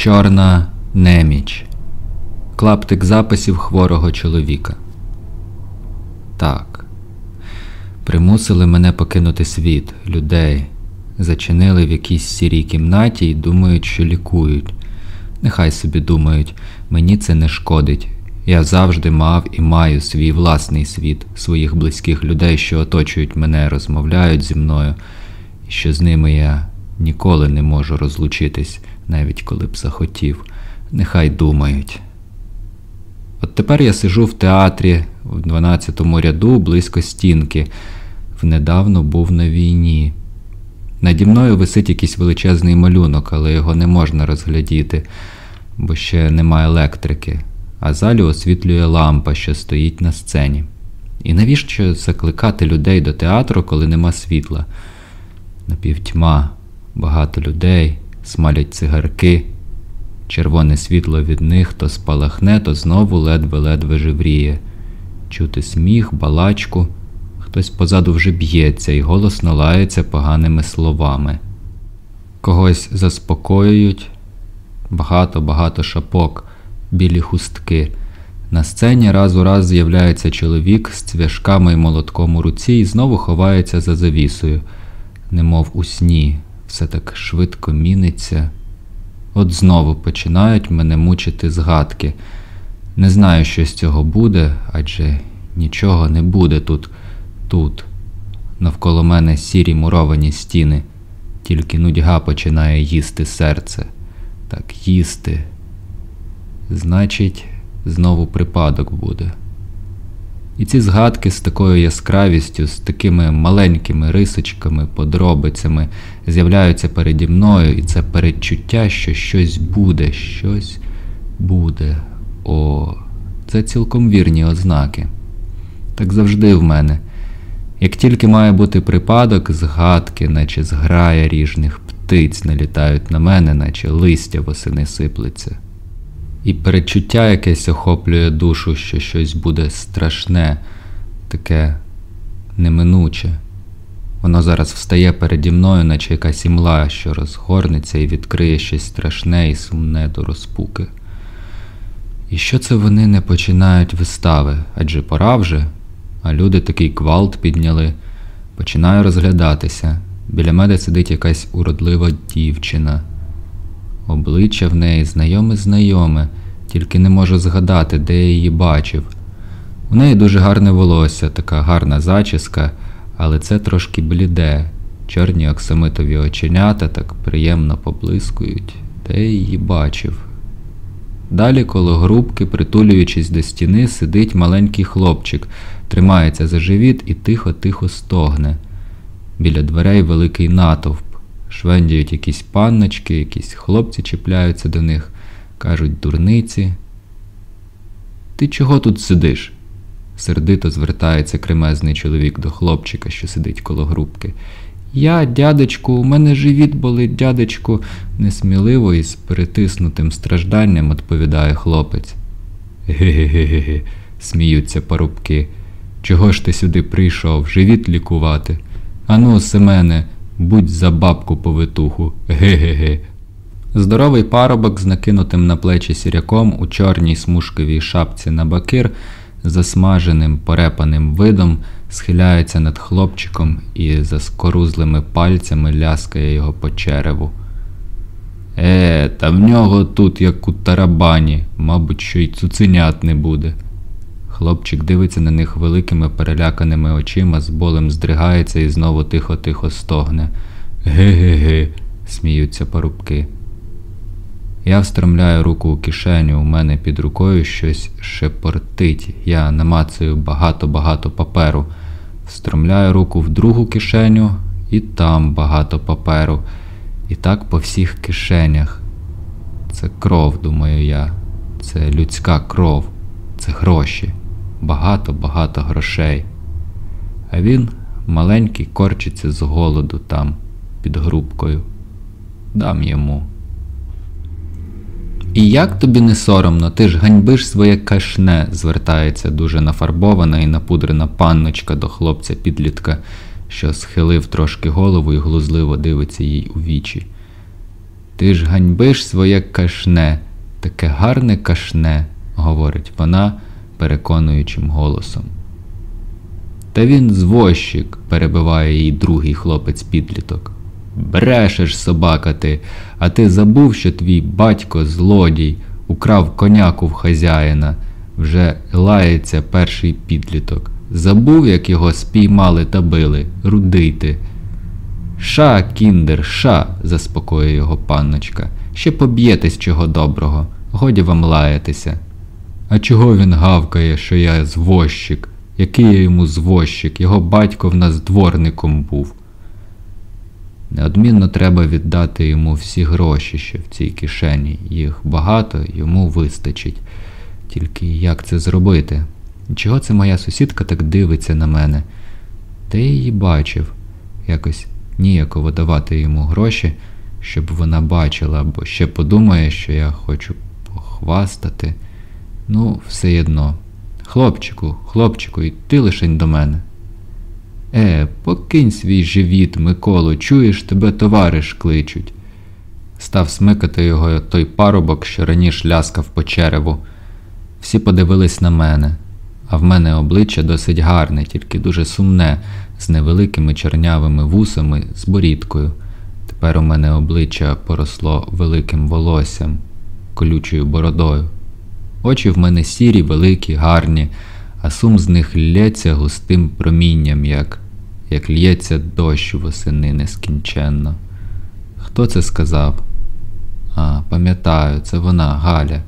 Чорна неміч. Клаптик записів хворого чоловіка. Так. Примусили мене покинути світ, людей. Зачинили в якійсь сірій кімнаті і думають, що лікують. Нехай собі думають, мені це не шкодить. Я завжди мав і маю свій власний світ, своїх близьких людей, що оточують мене, розмовляють зі мною, і що з ними я ніколи не можу розлучитись, навіть коли б захотів. Нехай думають. От тепер я сижу в театрі в 12-му ряду близько стінки. Внедавно був на війні. Наді мною висить якийсь величезний малюнок, але його не можна розглядіти, бо ще немає електрики, а залі освітлює лампа, що стоїть на сцені. І навіщо закликати людей до театру, коли нема світла? Напівтьма, багато людей, смалять цигарки, червоне світло від них то спалахне, то знову ледве-ледве живріє. Чути сміх, балачку. Хтось позаду вже б'ється і голосно лається поганими словами. Когось заспокоюють, багато-багато шапок, білі хустки. На сцені раз у раз з'являється чоловік з цвяшками й молотком у руці і знову ховається за завісою, немов у сні, все так швидко міниться. От знову починають мене мучити згадки. Не знаю, що з цього буде, адже нічого не буде тут тут. Навколо мене сірі муровані стіни, тільки нудьга починає їсти серце. Так їсти. Значить, знову припадок буде. І ці згадки з такою яскравістю, з такими маленькими рисочками, подробицями з'являються переді мною, і це передчуття, що щось буде, щось буде. О, це цілком вірні ознаки. Так завжди в мене. Як тільки має бути припадок, згадки, наче зграя ріжних птиць налітають на мене, наче листя восени сиплеться. І передчуття якесь охоплює душу, що щось буде страшне, таке неминуче. Воно зараз встає переді мною, наче якась імла, що розгорнеться і відкриє щось страшне і сумне до розпуки. І що це вони не починають вистави? Адже пора вже а люди такий квалт підняли. Починаю розглядатися. Біля мене сидить якась уродлива дівчина. Обличчя в неї знайоме-знайоме, тільки не можу згадати, де я її бачив. У неї дуже гарне волосся, така гарна зачіска, але це трошки бліде. Чорні оксамитові оченята так приємно поблискують, де я її бачив. Далі коло грубки, притулюючись до стіни, сидить маленький хлопчик, тримається за живіт і тихо-тихо стогне. Біля дверей великий натовп. Швендіють якісь панночки, якісь хлопці чіпляються до них, кажуть дурниці. Ти чого тут сидиш? сердито звертається кремезний чоловік до хлопчика, що сидить коло грубки. Я, дядечку, у мене живіт болить, дядечку, несміливо і з перетиснутим стражданням відповідає хлопець. Ге-ге-ге, сміються парубки. Чого ж ти сюди прийшов, живіт лікувати? Ану, Семене, будь за бабку повитуху, ге-ге-ге. Здоровий парубок з накинутим на плечі сіряком у чорній смужковій шапці на бакир, засмаженим порепаним видом, схиляється над хлопчиком і за скорузлими пальцями ляскає його по череву. Е, та в нього тут, як у тарабані, мабуть, що й цуценят не буде. Хлопчик дивиться на них великими переляканими очима, з болем здригається і знову тихо-тихо стогне. Ге-ге-ге, сміються парубки. Я встромляю руку у кишеню, у мене під рукою щось шепортить. Я намацаю багато-багато паперу. Встромляю руку в другу кишеню, і там багато паперу. І так по всіх кишенях. Це кров, думаю я. Це людська кров, це гроші багато-багато грошей. А він маленький корчиться з голоду там, під грубкою. Дам йому. І як тобі не соромно, ти ж ганьбиш своє кашне, звертається дуже нафарбована і напудрена панночка до хлопця підлітка, що схилив трошки голову і глузливо дивиться їй у вічі. Ти ж ганьбиш своє кашне, таке гарне кашне, говорить вона переконуючим голосом. Та він звозчик, перебиває її другий хлопець підліток. Брешеш, собака ти, а ти забув, що твій батько злодій, украв коняку в хазяїна, вже лається перший підліток. Забув, як його спіймали та били, рудий ти. Ша, кіндер, ша, заспокоює його панночка. Ще поб'єтесь чого доброго, годі вам лаятися. А чого він гавкає, що я звозчик? Який я йому звозчик? Його батько в нас дворником був. Неодмінно треба віддати йому всі гроші, що в цій кишені. Їх багато, йому вистачить. Тільки як це зробити? Чого це моя сусідка так дивиться на мене? Та її бачив. Якось ніяково давати йому гроші, щоб вона бачила, бо ще подумає, що я хочу похвастати. Ну, все одно. Хлопчику, хлопчику, і лишень до мене. Е, покинь свій живіт, Миколо, чуєш, тебе товариш кличуть. Став смикати його той парубок, що раніше ляскав по череву. Всі подивились на мене, а в мене обличчя досить гарне, тільки дуже сумне, з невеликими чорнявими вусами, з борідкою. Тепер у мене обличчя поросло великим волоссям, колючою бородою. Очі в мене сірі, великі, гарні, а сум з них лється густим промінням, як як лється дощ восени нескінченно. Хто це сказав? А, пам'ятаю, це вона, Галя,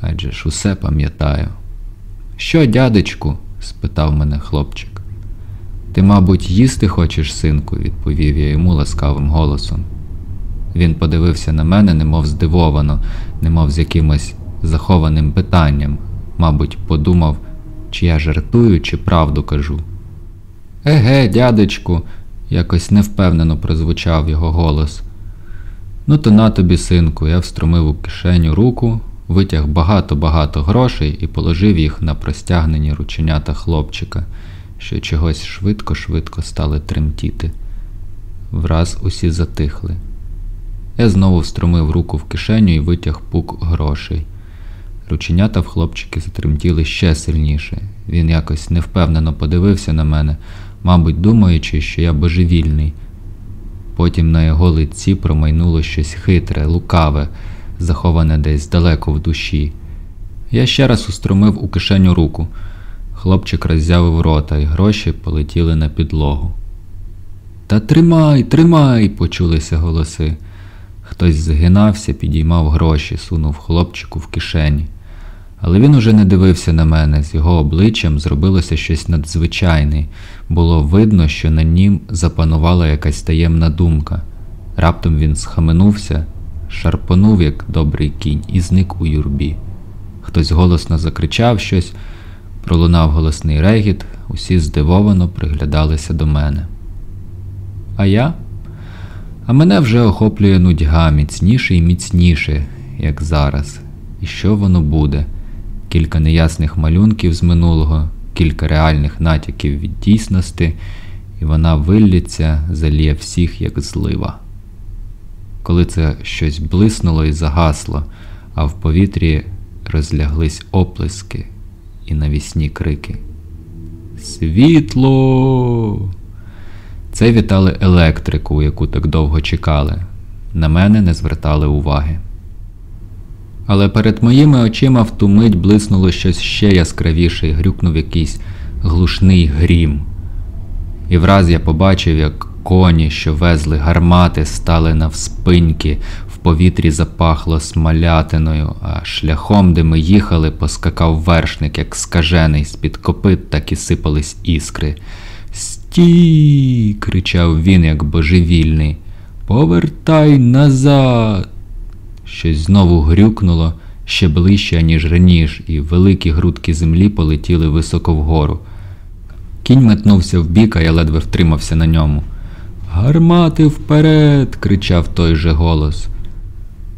адже ж усе пам'ятаю. Що, дядечку? спитав мене хлопчик. Ти, мабуть, їсти хочеш, синку, відповів я йому ласкавим голосом. Він подивився на мене, немов здивовано, немов з якимось захованим питанням, мабуть, подумав, чи я жартую, чи правду кажу. Еге, дядечку, якось невпевнено прозвучав його голос. Ну, то на тобі, синку, я встромив у кишеню руку, витяг багато-багато грошей і положив їх на простягнені рученята хлопчика, що чогось швидко-швидко стали тремтіти. Враз усі затихли. Я знову встромив руку в кишеню і витяг пук грошей. Рученята в хлопчики затремтіли ще сильніше. Він якось невпевнено подивився на мене, мабуть, думаючи, що я божевільний. Потім на його лиці промайнуло щось хитре, лукаве, заховане десь далеко в душі. Я ще раз устромив у кишеню руку. Хлопчик роззявив рота, і гроші полетіли на підлогу. Та тримай, тримай, почулися голоси. Хтось згинався, підіймав гроші, сунув хлопчику в кишені. Але він уже не дивився на мене, з його обличчям зробилося щось надзвичайне. Було видно, що на нім запанувала якась таємна думка. Раптом він схаменувся, шарпонув, як добрий кінь, і зник у юрбі. Хтось голосно закричав щось, пролунав голосний регіт, усі здивовано приглядалися до мене. А я? А мене вже охоплює нудьга міцніше і міцніше, як зараз. І що воно буде? Кілька неясних малюнків з минулого, кілька реальних натяків від дійсності, і вона виллється, заліє всіх, як злива. Коли це щось блиснуло і загасло, а в повітрі розляглись оплески і навісні крики. Світло! Це вітали електрику, яку так довго чекали. На мене не звертали уваги. Але перед моїми очима в ту мить блиснуло щось ще яскравіше і грюкнув якийсь глушний грім. І враз я побачив, як коні, що везли гармати, стали навспиньки, в повітрі запахло смалятиною, а шляхом, де ми їхали, поскакав вершник, як скажений, з-під копит так і сипались іскри. Стій. кричав він, як божевільний. Повертай назад. Щось знову грюкнуло ще ближче, ніж раніше, і великі грудки землі полетіли високо вгору. Кінь метнувся вбік, а я ледве втримався на ньому. Гармати вперед. кричав той же голос.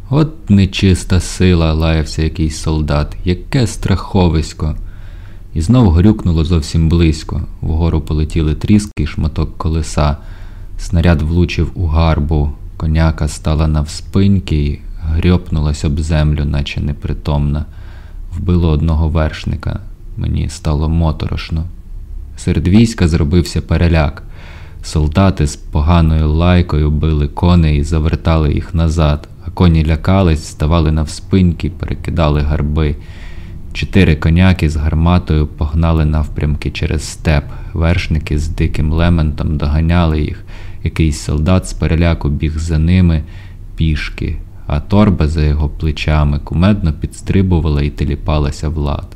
От нечиста сила, лаявся якийсь солдат, яке страховисько. І знов грюкнуло зовсім близько. Вгору полетіли тріски шматок колеса. Снаряд влучив у гарбу, Коняка стала навспиньки і грьопнулась об землю, наче непритомна. Вбило одного вершника. Мені стало моторошно. Серед війська зробився переляк. Солдати з поганою лайкою били коней і завертали їх назад, а коні лякались, ставали навспиньки, перекидали гарби. Чотири коняки з гарматою погнали навпрямки через степ. Вершники з диким лементом доганяли їх. Якийсь солдат з переляку біг за ними пішки, а торба за його плечами кумедно підстрибувала і теліпалася в лад.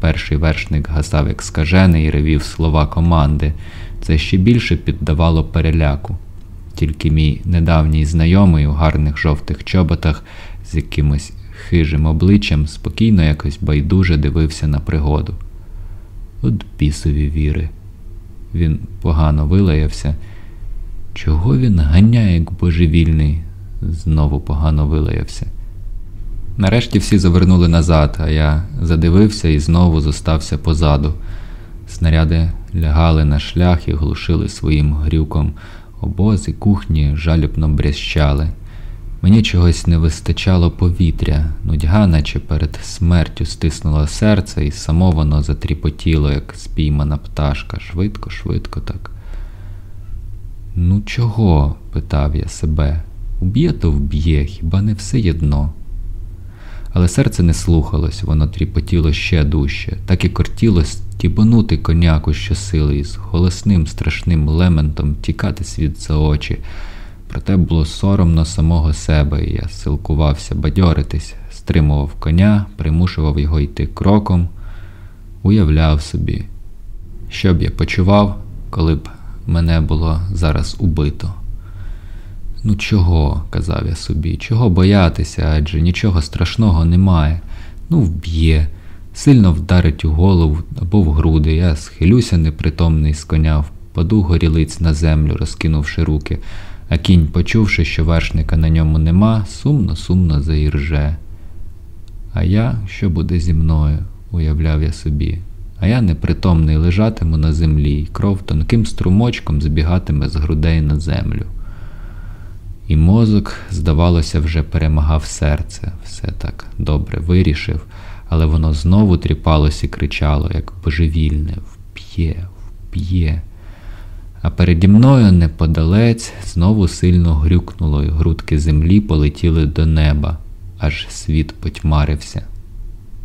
Перший вершник гасав як скажений і ревів слова команди. Це ще більше піддавало переляку. Тільки мій недавній знайомий у гарних жовтих чоботах з якимось хижим обличчям спокійно якось байдуже дивився на пригоду. От бісові віри. Він погано вилаявся. Чого він ганяє, як божевільний? Знову погано вилаявся. Нарешті всі завернули назад, а я задивився і знову зостався позаду. Снаряди лягали на шлях і глушили своїм грюком обози, кухні жалібно брязчали. Мені чогось не вистачало повітря, нудьга, наче перед смертю стиснула серце, і само воно затріпотіло, як спіймана пташка, швидко, швидко так. Ну, чого? питав я себе. Уб'є, то вб'є, хіба не все єдно. Але серце не слухалось, воно тріпотіло ще дужче, так і кортіло стібанути коняку щосили і з голосним страшним лементом тікати світ за очі. Проте було соромно самого себе, і я силкувався бадьоритись, стримував коня, примушував його йти кроком, уявляв собі, що б я почував, коли б мене було зараз убито. Ну чого, казав я собі, чого боятися, адже нічого страшного немає. Ну, вб'є, сильно вдарить у голову або в груди. Я схилюся непритомний з коня, впаду горілиць на землю, розкинувши руки, а кінь, почувши, що вершника на ньому нема, сумно, сумно заірже. А я, що буде зі мною, уявляв я собі, а я непритомний лежатиму на землі, і кров тонким струмочком збігатиме з грудей на землю. І мозок, здавалося, вже перемагав серце, все так добре вирішив, але воно знову тріпалось і кричало, як божевільне, вп'є, вп'є. А переді мною неподалець знову сильно грюкнуло, і грудки землі полетіли до неба, аж світ потьмарився.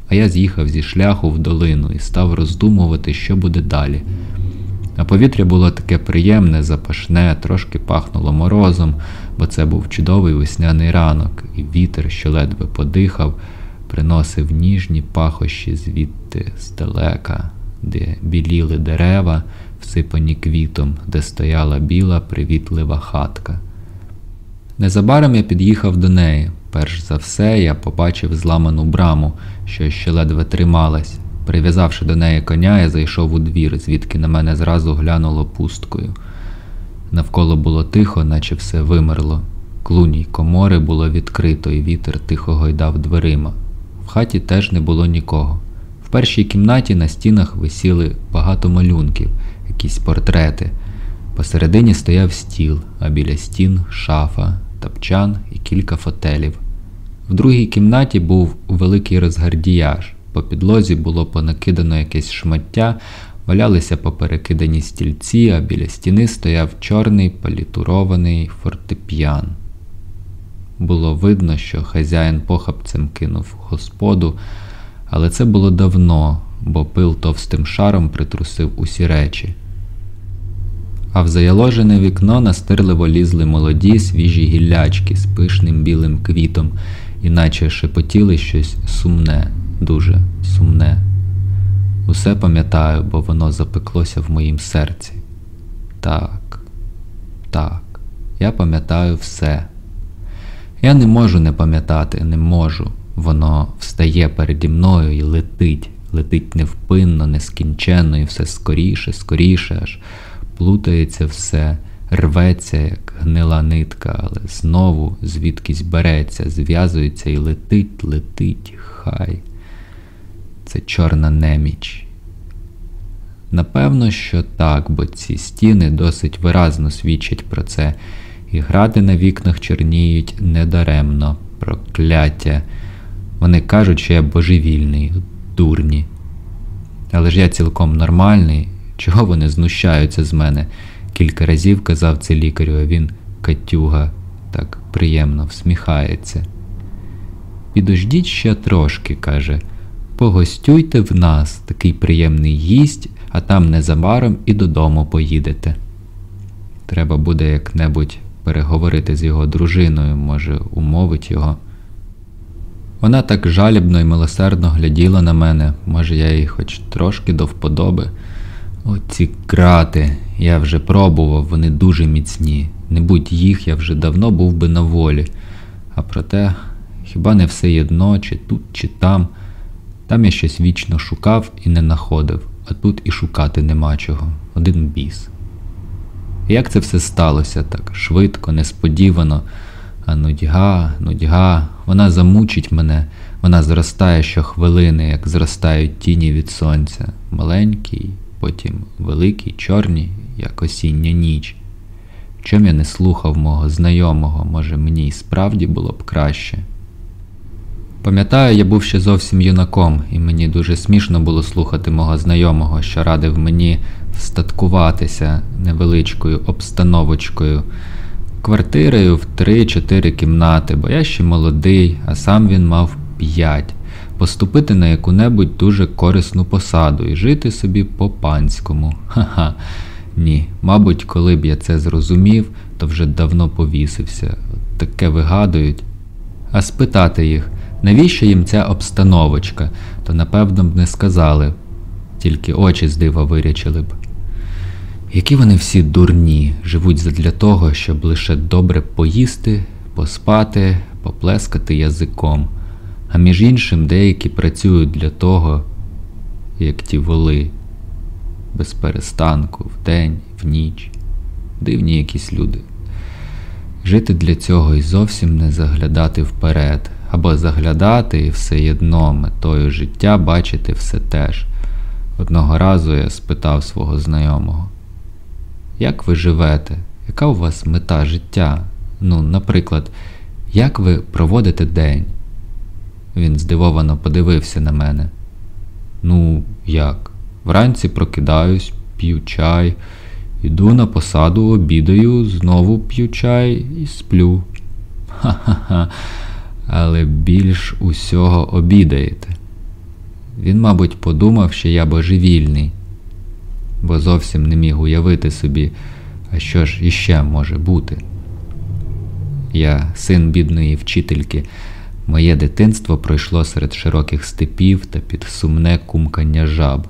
А я з'їхав зі шляху в долину і став роздумувати, що буде далі. А повітря було таке приємне, запашне, трошки пахнуло морозом, бо це був чудовий весняний ранок, і вітер, що ледве подихав, приносив ніжні пахощі звідти здалека, де біліли дерева, всипані квітом, де стояла біла привітлива хатка. Незабаром я під'їхав до неї. Перш за все, я побачив зламану браму, що ще ледве трималась. Прив'язавши до неї коня, я зайшов у двір, звідки на мене зразу глянуло пусткою. Навколо було тихо, наче все вимерло. Клуній комори було відкрито, і вітер тихо гойдав дверима. В хаті теж не було нікого. В першій кімнаті на стінах висіли багато малюнків, якісь портрети. Посередині стояв стіл, а біля стін шафа, тапчан і кілька фотелів. В другій кімнаті був великий розгардіяж. По підлозі було понакидано якесь шмаття, валялися поперекидані стільці, а біля стіни стояв чорний палітурований фортепіан. Було видно, що хазяїн похапцем кинув господу, але це було давно, бо пил товстим шаром притрусив усі речі. А в заяложене вікно настирливо лізли молоді свіжі гіллячки з пишним білим квітом, іначе шепотіли щось сумне дуже сумне. Усе пам'ятаю, бо воно запеклося в моїм серці. Так, так, я пам'ятаю все. Я не можу не пам'ятати, не можу. Воно встає переді мною і летить, летить невпинно, нескінченно, і все скоріше, скоріше, аж плутається все, рветься, як гнила нитка, але знову звідкись береться, зв'язується і летить, летить, хай це чорна неміч. Напевно, що так, бо ці стіни досить виразно свідчать про це, і гради на вікнах чорніють недаремно, прокляття. Вони кажуть, що я божевільний, дурні. Але ж я цілком нормальний, чого вони знущаються з мене? Кілька разів казав це лікарю, а він Катюга так приємно всміхається. Підождіть ще трошки, каже, погостюйте в нас, такий приємний гість, а там незабаром і додому поїдете. Треба буде як-небудь переговорити з його дружиною, може, умовить його. Вона так жалібно і милосердно гляділа на мене, може, я їй хоч трошки до вподоби. Оці крати, я вже пробував, вони дуже міцні. Не будь їх, я вже давно був би на волі. А проте, хіба не все єдно, чи тут, чи там. Там я щось вічно шукав і не находив, а тут і шукати нема чого. Один біс. Як це все сталося так швидко, несподівано, а нудьга, нудьга, вона замучить мене, вона зростає щохвилини, як зростають тіні від сонця, маленькі, потім великі, чорні, як осіння ніч. Чом я не слухав мого знайомого, може мені й справді було б краще. Пам'ятаю, я був ще зовсім юнаком, і мені дуже смішно було слухати мого знайомого, що радив мені встаткуватися невеличкою обстановочкою, квартирою в 3-4 кімнати, бо я ще молодий, а сам він мав 5, поступити на яку-небудь дуже корисну посаду і жити собі по панському. Ха-ха. Ні, мабуть, коли б я це зрозумів, то вже давно повісився. Таке вигадують. А спитати їх, навіщо їм ця обстановочка, то напевно б не сказали, тільки очі з дива вирячили б. Які вони всі дурні, живуть задля того, щоб лише добре поїсти, поспати, поплескати язиком, а між іншим деякі працюють для того, як ті воли без перестанку, вдень, в ніч, дивні якісь люди. Жити для цього і зовсім не заглядати вперед, або заглядати і все єдно метою життя бачити все теж. Одного разу я спитав свого знайомого, як ви живете? Яка у вас мета життя? Ну, наприклад, як ви проводите день? Він здивовано подивився на мене. Ну, як? Вранці прокидаюсь, п'ю чай, іду на посаду, обідаю, знову п'ю чай і сплю. Ха-ха-ха, але більш усього обідаєте. Він, мабуть, подумав, що я божевільний, бо зовсім не міг уявити собі, а що ж іще може бути. Я син бідної вчительки. Моє дитинство пройшло серед широких степів та під сумне кумкання жаб.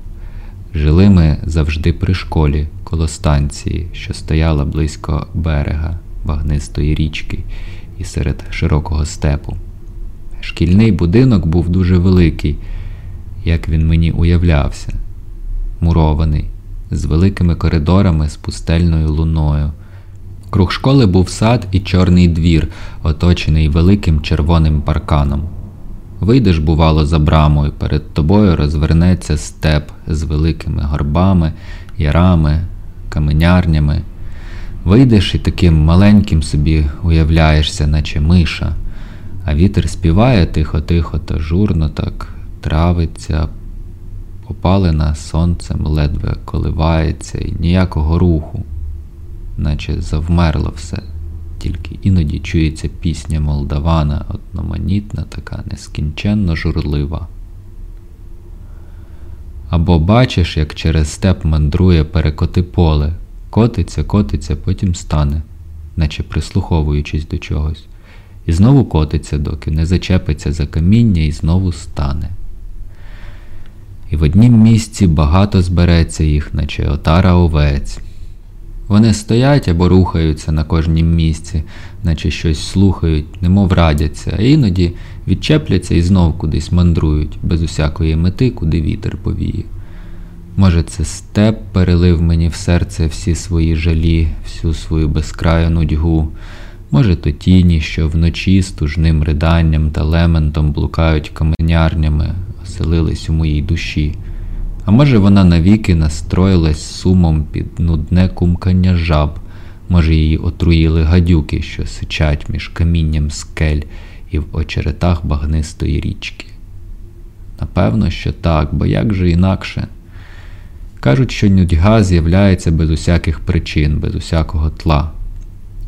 Жили ми завжди при школі, коло станції, що стояла близько берега вагнистої річки і серед широкого степу. Шкільний будинок був дуже великий, як він мені уявлявся, мурований, з великими коридорами з пустельною луною. Круг школи був сад і чорний двір, оточений великим червоним парканом. Вийдеш, бувало, за брамою, перед тобою розвернеться степ з великими горбами, ярами, каменярнями. Вийдеш і таким маленьким собі уявляєшся, наче миша, а вітер співає тихо-тихо та журно так травиться, опалена сонцем ледве коливається і ніякого руху, наче завмерло все. Тільки іноді чується пісня молдавана, одноманітна, така нескінченно журлива. Або бачиш, як через степ мандрує перекоти поле, котиться, котиться, потім стане, наче прислуховуючись до чогось, і знову котиться, доки не зачепиться за каміння і знову стане. І в однім місці багато збереться їх, наче отара овець. Вони стоять або рухаються на кожнім місці, наче щось слухають, немов радяться, а іноді відчепляться і знов кудись мандрують, без усякої мети, куди вітер повіє. Може, це степ перелив мені в серце всі свої жалі, всю свою безкраю нудьгу, може, то тіні, що вночі з тужним риданням та лементом блукають каменярнями, оселились у моїй душі. А може, вона навіки настроїлась сумом під нудне кумкання жаб, Може, її отруїли гадюки, що сичать між камінням скель і в очеретах багнистої річки. Напевно, що так, бо як же інакше. Кажуть, що нудьга з'являється без усяких причин, без усякого тла.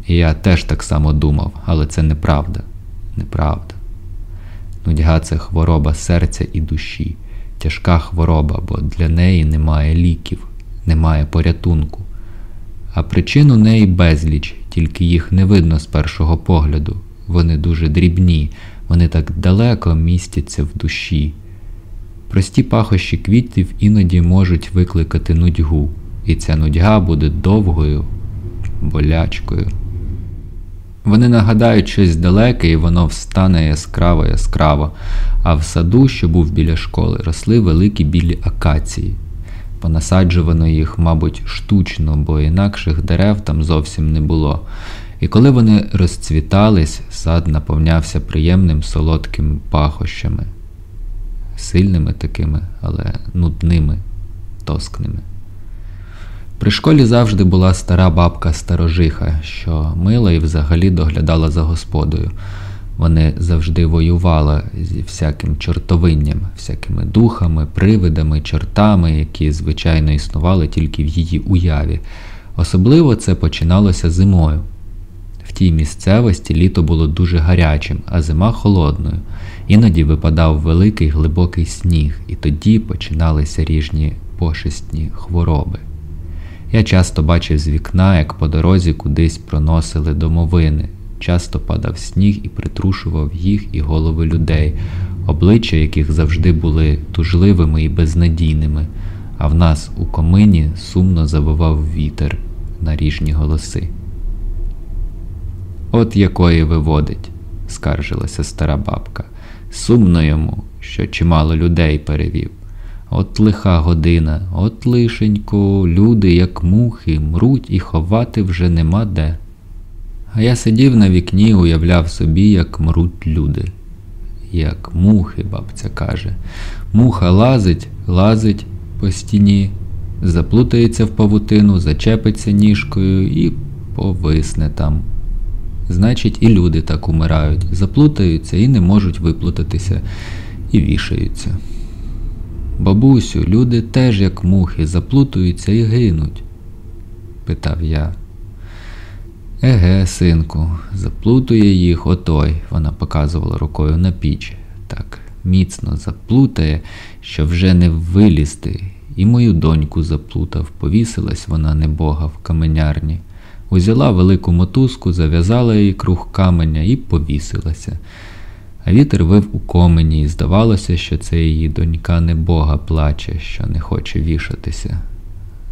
І я теж так само думав, але це неправда. Неправда. Нудьга це хвороба серця і душі, тяжка хвороба, бо для неї немає ліків, немає порятунку. А причин у неї безліч, тільки їх не видно з першого погляду. Вони дуже дрібні, вони так далеко містяться в душі. Прості пахощі квітів іноді можуть викликати нудьгу, і ця нудьга буде довгою, болячкою. Вони нагадають щось далеке, і воно встане яскраво яскраво, а в саду, що був біля школи, росли великі білі акації. Понасаджувано їх, мабуть, штучно, бо інакших дерев там зовсім не було. І коли вони розцвітались, сад наповнявся приємним солодким пахощами, сильними такими, але нудними, тоскними. При школі завжди була стара бабка старожиха, що мила і взагалі доглядала за господою. Вони завжди воювали зі всяким чортовинням, всякими духами, привидами, чортами, які, звичайно, існували тільки в її уяві. Особливо це починалося зимою. В тій місцевості літо було дуже гарячим, а зима холодною. Іноді випадав великий глибокий сніг, і тоді починалися ріжні пошистні хвороби. Я часто бачив з вікна, як по дорозі кудись проносили домовини. Часто падав сніг і притрушував їх і голови людей, обличчя яких завжди були тужливими і безнадійними, а в нас у комині сумно завивав вітер на ріжні голоси. От якої виводить, скаржилася стара бабка. Сумно йому, що чимало людей перевів. От лиха година, от лишенько, люди, як мухи, мруть і ховати вже нема де. А я сидів на вікні уявляв собі, як мруть люди. Як мухи, бабця каже. Муха лазить, лазить по стіні, заплутається в павутину, зачепиться ніжкою і повисне там. Значить, і люди так умирають, заплутаються і не можуть виплутатися, і вішаються. Бабусю, люди теж, як мухи, заплутуються і гинуть? питав я. Еге, синку, заплутує їх отой, вона показувала рукою на піч. Так міцно заплутає, що вже не вилізти, і мою доньку заплутав, повісилась вона небога в каменярні. Узяла велику мотузку, зав'язала її круг каменя і повісилася. А вітер вив у комені, і здавалося, що це її донька не Бога плаче, що не хоче вішатися.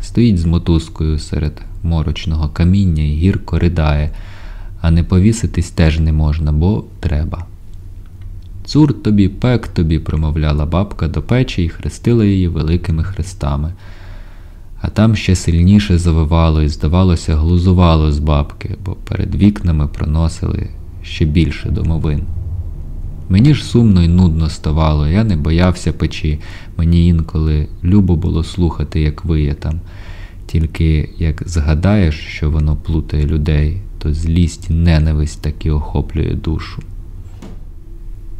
Стоїть з мотузкою серед морочного каміння і гірко ридає, а не повіситись теж не можна, бо треба. Цур тобі, пек тобі, промовляла бабка до печі і хрестила її великими хрестами. А там ще сильніше завивало і, здавалося, глузувало з бабки, бо перед вікнами проносили ще більше домовин. Мені ж сумно і нудно ставало, я не боявся печі, мені інколи любо було слухати, як виє там. Тільки як згадаєш, що воно плутає людей, то злість ненависть таки охоплює душу.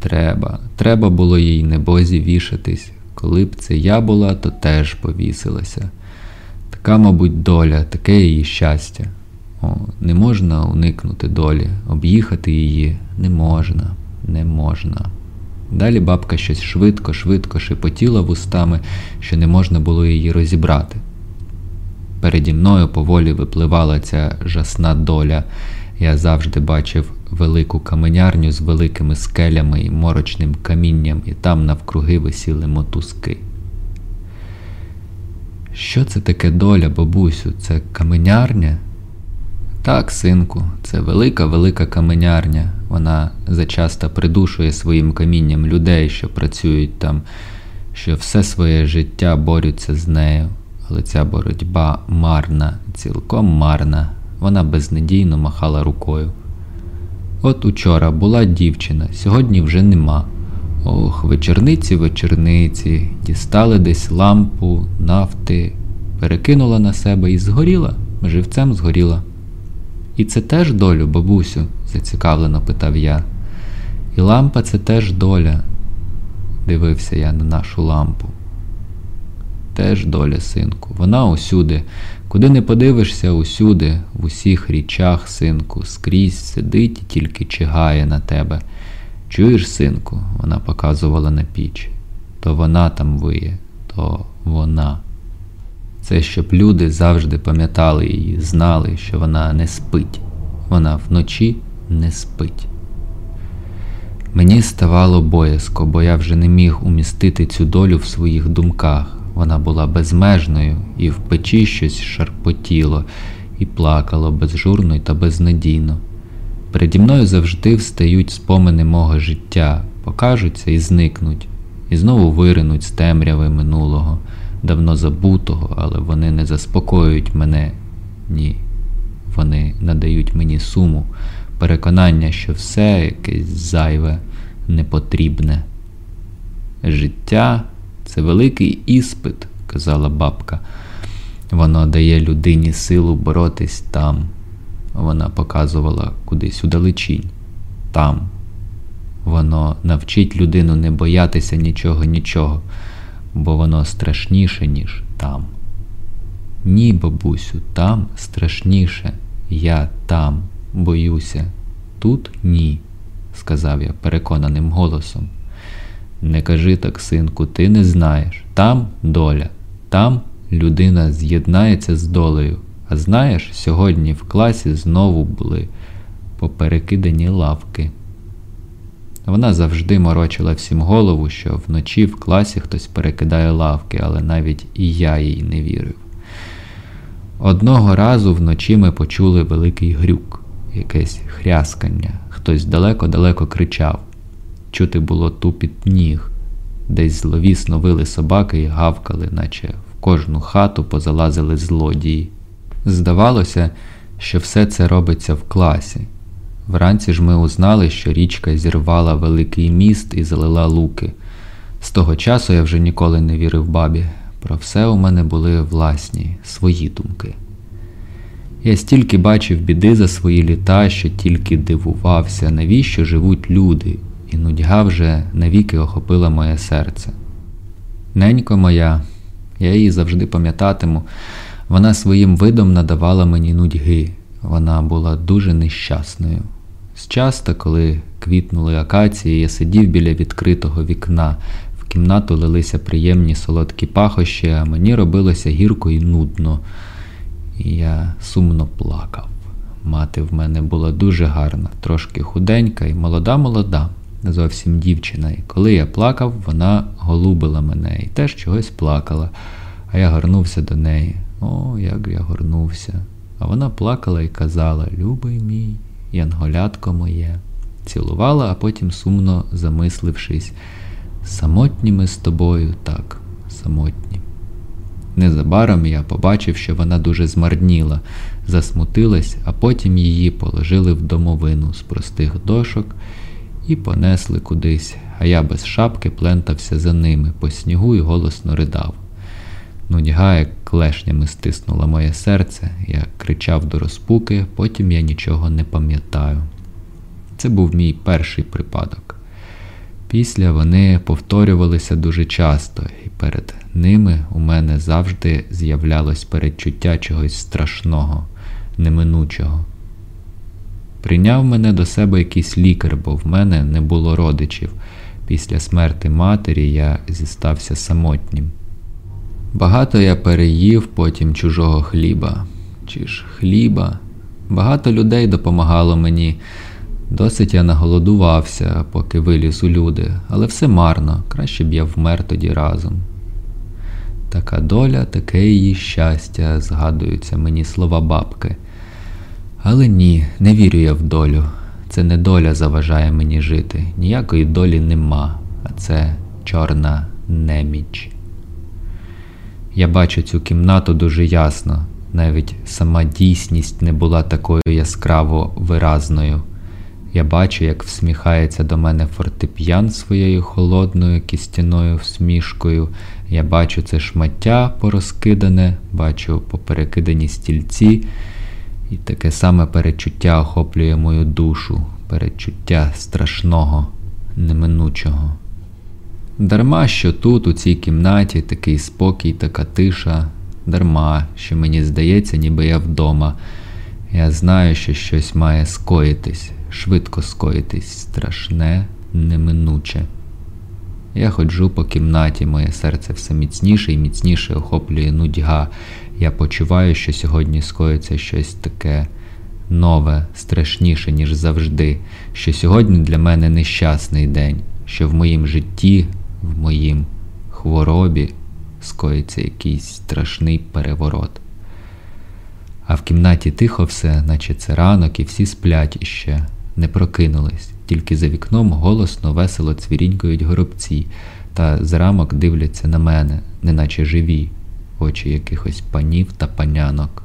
Треба, треба було їй небозі вішатись. Коли б це я була, то теж повісилася. Така, мабуть, доля, таке її щастя. О, Не можна уникнути долі, об'їхати її не можна не можна. Далі бабка щось швидко, швидко шепотіла вустами, що не можна було її розібрати. Переді мною поволі випливала ця жасна доля. Я завжди бачив велику каменярню з великими скелями і морочним камінням, і там навкруги висіли мотузки. Що це таке доля, бабусю? Це каменярня? Так, синку, це велика велика каменярня. Вона зачасто придушує своїм камінням людей, що працюють там, що все своє життя борються з нею. Але ця боротьба марна, цілком марна. Вона безнадійно махала рукою. От учора була дівчина, сьогодні вже нема. Ох, вечорниці, вечорниці, дістали десь лампу, нафти, перекинула на себе і згоріла, живцем згоріла. І це теж долю, бабусю? зацікавлено питав я. І лампа це теж доля, дивився я на нашу лампу. Теж доля, синку, вона усюди. Куди не подивишся, усюди, в усіх річах, синку, скрізь сидить і тільки чигає на тебе. Чуєш, синку, вона показувала на піч. То вона там виє, то вона. Це щоб люди завжди пам'ятали її, знали, що вона не спить. Вона вночі не спить. Мені ставало боязко, бо я вже не міг умістити цю долю в своїх думках. Вона була безмежною, і в печі щось шарпотіло, і плакало безжурно та безнадійно. Переді мною завжди встають спомини мого життя, покажуться і зникнуть, і знову виринуть з темряви минулого, давно забутого, але вони не заспокоюють мене, ні. Вони надають мені суму, переконання, що все якесь зайве, непотрібне. Життя це великий іспит, казала бабка. Воно дає людині силу боротись там. Вона показувала кудись удалечінь. Там. Воно навчить людину не боятися нічого, нічого, бо воно страшніше, ніж там. Ні, бабусю, там страшніше. Я там боюся. Тут ні, сказав я переконаним голосом. Не кажи так, синку, ти не знаєш. Там доля, там людина з'єднається з долею. А знаєш, сьогодні в класі знову були поперекидані лавки. Вона завжди морочила всім голову, що вночі в класі хтось перекидає лавки, але навіть і я їй не вірив. Одного разу вночі ми почули великий грюк, якесь хряскання, хтось далеко-далеко кричав. Чути було тупіт ніг, десь зловісно вили собаки і гавкали, наче в кожну хату позалазили злодії. Здавалося, що все це робиться в класі. Вранці ж ми узнали, що річка зірвала великий міст і залила луки. З того часу я вже ніколи не вірив бабі. Про все у мене були власні, свої думки. Я стільки бачив біди за свої літа, що тільки дивувався, навіщо живуть люди, і нудьга вже навіки охопила моє серце. Ненько моя, я її завжди пам'ятатиму, вона своїм видом надавала мені нудьги, вона була дуже нещасною. Зчаста, коли квітнули акації, я сидів біля відкритого вікна, в кімнату лилися приємні солодкі пахощі, а мені робилося гірко і нудно. І я сумно плакав. Мати в мене була дуже гарна, трошки худенька і молода-молода зовсім дівчина, і коли я плакав, вона голубила мене і теж чогось плакала, а я горнувся до неї. О, як я горнувся. А вона плакала і казала Любий мій, янголятко моє, цілувала, а потім сумно замислившись, самотні ми з тобою, так, самотні. Незабаром я побачив, що вона дуже змарніла, засмутилась, а потім її положили в домовину з простих дошок і понесли кудись, а я без шапки плентався за ними по снігу і голосно ридав. Нудьга, як клешнями стиснула моє серце, я кричав до розпуки, потім я нічого не пам'ятаю. Це був мій перший припадок. Після вони повторювалися дуже часто, і перед ними у мене завжди з'являлось передчуття чогось страшного, неминучого. Прийняв мене до себе якийсь лікар, бо в мене не було родичів. Після смерти матері я зістався самотнім. Багато я переїв потім чужого хліба, чи ж хліба. Багато людей допомагало мені. Досить я наголодувався, поки виліз у люди, але все марно, краще б я вмер тоді разом. Така доля, таке її щастя, згадуються мені слова бабки. Але ні, не вірю я в долю. Це не доля заважає мені жити. Ніякої долі нема, а це чорна неміч. Я бачу цю кімнату дуже ясно, навіть сама дійсність не була такою яскраво виразною. Я бачу, як всміхається до мене фортеп'ян своєю холодною кістяною всмішкою. Я бачу це шмаття порозкидане, бачу поперекидані стільці. І таке саме перечуття охоплює мою душу, перечуття страшного, неминучого. Дарма, що тут, у цій кімнаті, такий спокій, така тиша, дарма, що мені здається, ніби я вдома. Я знаю, що щось має скоїтись, швидко скоїтись, страшне, неминуче. Я ходжу по кімнаті, моє серце все міцніше і міцніше охоплює нудьга. Я почуваю, що сьогодні скоїться щось таке нове, страшніше, ніж завжди, що сьогодні для мене нещасний день, що в моїм житті, в моїм хворобі скоїться якийсь страшний переворот. А в кімнаті тихо все, наче це ранок, і всі сплять іще, не прокинулись, тільки за вікном голосно, весело цвірінькають горобці, та з рамок дивляться на мене, неначе живі, очі якихось панів та панянок.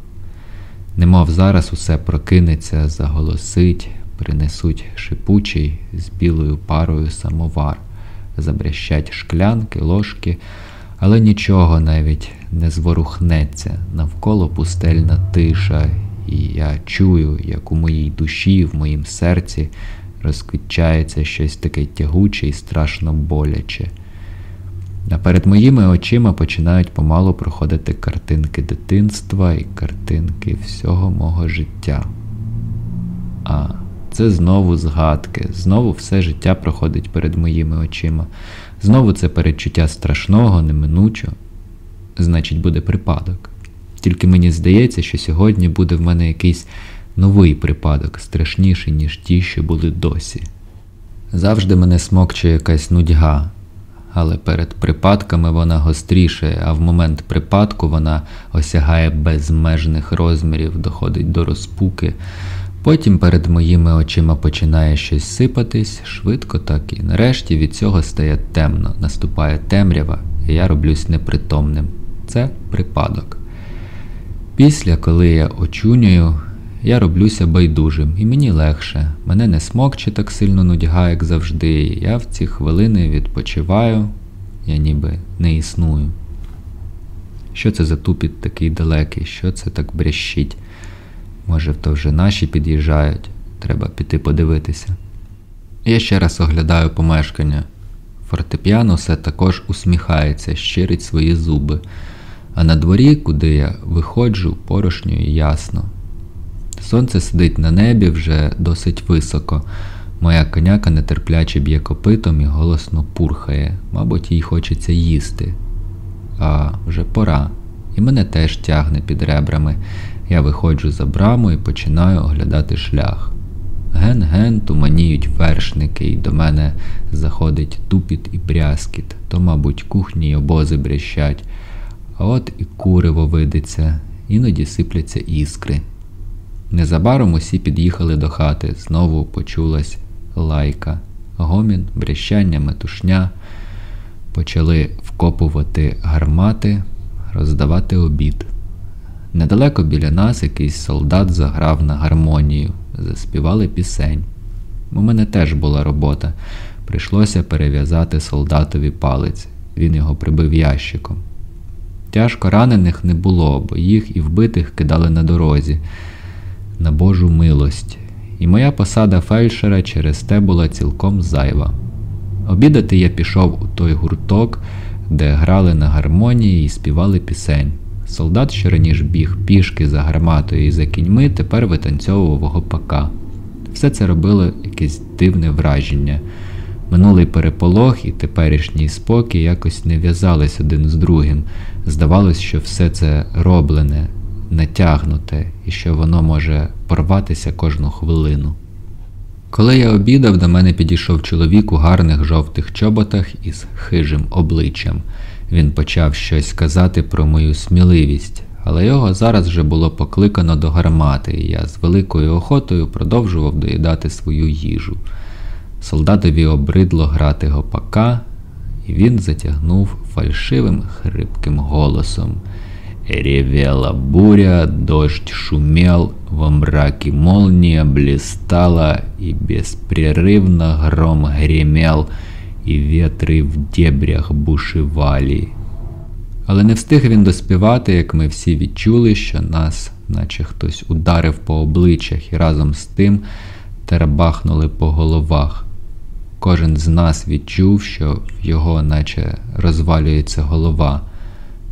Немов зараз усе прокинеться, заголосить, принесуть шипучий з білою парою самовар, забрящать шклянки, ложки, але нічого навіть не зворухнеться, навколо пустельна тиша, і я чую, як у моїй душі, в моїм серці розквітчається щось таке тягуче і страшно боляче. А перед моїми очима починають помалу проходити картинки дитинства і картинки всього мого життя. А, це знову згадки, знову все життя проходить перед моїми очима. Знову це передчуття страшного, неминучого. Значить, буде припадок. Тільки мені здається, що сьогодні буде в мене якийсь новий припадок, страшніший, ніж ті, що були досі. Завжди мене смокче якась нудьга, але перед припадками вона гостріше, а в момент припадку вона осягає безмежних розмірів, доходить до розпуки. Потім перед моїми очима починає щось сипатись, швидко так і нарешті від цього стає темно, наступає темрява, і я роблюсь непритомним. Це припадок. Після, коли я очунюю, я роблюся байдужим, і мені легше. Мене не смокче так сильно нудьга, як завжди. Я в ці хвилини відпочиваю, я ніби не існую. Що це за тупіт такий далекий? Що це так брящить? Може, то вже наші під'їжджають, треба піти подивитися. Я ще раз оглядаю помешкання. Фортепіано все також усміхається, щирить свої зуби, а на дворі, куди я виходжу, порошньо і ясно. Сонце сидить на небі вже досить високо. Моя коняка нетерпляче б'є копитом і голосно пурхає, мабуть, їй хочеться їсти. А вже пора, і мене теж тягне під ребрами. Я виходжу за браму і починаю оглядати шлях. Ген-ген туманіють вершники, і до мене заходить тупіт і брязкіт, то, мабуть, кухні й обози брящать, а от і куриво видиться, іноді сипляться іскри. Незабаром усі під'їхали до хати, знову почулась лайка, гомін, брящання, метушня, почали вкопувати гармати, роздавати обід. Недалеко біля нас якийсь солдат заграв на гармонію, заспівали пісень. У мене теж була робота. Прийшлося перев'язати солдатові палець. Він його прибив ящиком. Тяжко ранених не було, бо їх і вбитих кидали на дорозі, на Божу милость. І моя посада фельдшера через те була цілком зайва. Обідати я пішов у той гурток, де грали на гармонії і співали пісень. Солдат, що раніше біг пішки за гарматою і за кіньми, тепер витанцьовував гопака. Все це робило якесь дивне враження. Минулий переполох і теперішній спокій якось не в'язались один з другим. Здавалось, що все це роблене, натягнуте і що воно може порватися кожну хвилину. Коли я обідав, до мене підійшов чоловік у гарних жовтих чоботах із хижим обличчям. Він почав щось казати про мою сміливість, але його зараз вже було покликано до гармати, і я з великою охотою продовжував доїдати свою їжу. Солдатові обридло грати гопака, і він затягнув фальшивим хрипким голосом. Ревела буря, дождь шумел, во мраке молния блистала, и беспрерывно гром гремел, і вітри в дебрях бушевалі. Але не встиг він доспівати, як ми всі відчули, що нас наче хтось ударив по обличчях і разом з тим терабахнули по головах. Кожен з нас відчув, що в його наче розвалюється голова.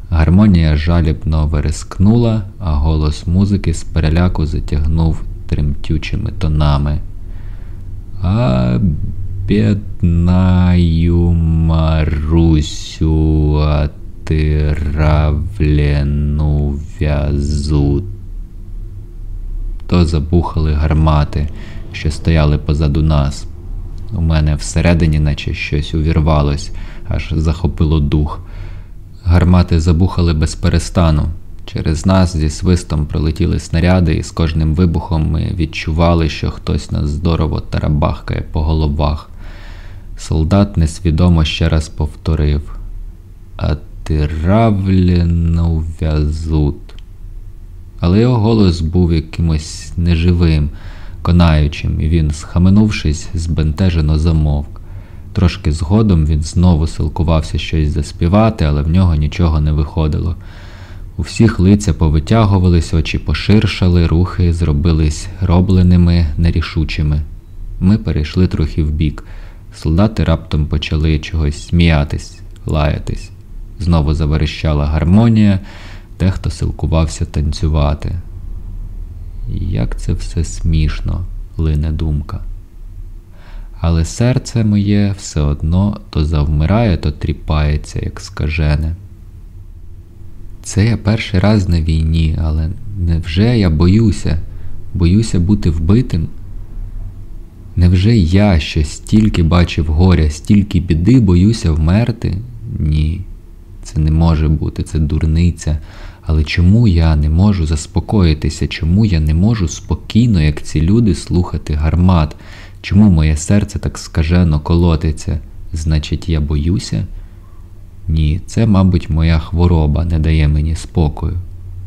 Гармонія жалібно верескнула, а голос музики з переляку затягнув тремтючими тонами. А біднаю Марусю отравлену в'язу. То забухали гармати, що стояли позаду нас. У мене всередині, наче щось увірвалось, аж захопило дух. Гармати забухали без перестану. Через нас зі свистом пролетіли снаряди, і з кожним вибухом ми відчували, що хтось нас здорово тарабахкає по головах. Солдат несвідомо ще раз повторив А тиравлену в'язут. Але його голос був якимось неживим, конаючим, і він, схаменувшись, збентежено замовк. Трошки згодом він знову силкувався щось заспівати, але в нього нічого не виходило. У всіх лиця повитягувались, очі поширшали, рухи зробились робленими, нерішучими. Ми перейшли трохи вбік. Солдати раптом почали чогось сміятись, лаятись. Знову заверещала гармонія, дехто силкувався танцювати. Як це все смішно, лине думка. Але серце моє все одно то завмирає, то тріпається, як скажене. Це я перший раз на війні, але невже я боюся, боюся бути вбитим? Невже я, що стільки бачив горя, стільки біди, боюся вмерти? Ні, це не може бути, це дурниця. Але чому я не можу заспокоїтися? Чому я не можу спокійно, як ці люди, слухати гармат? Чому моє серце так скажено колотиться? Значить, я боюся? Ні, це, мабуть, моя хвороба не дає мені спокою.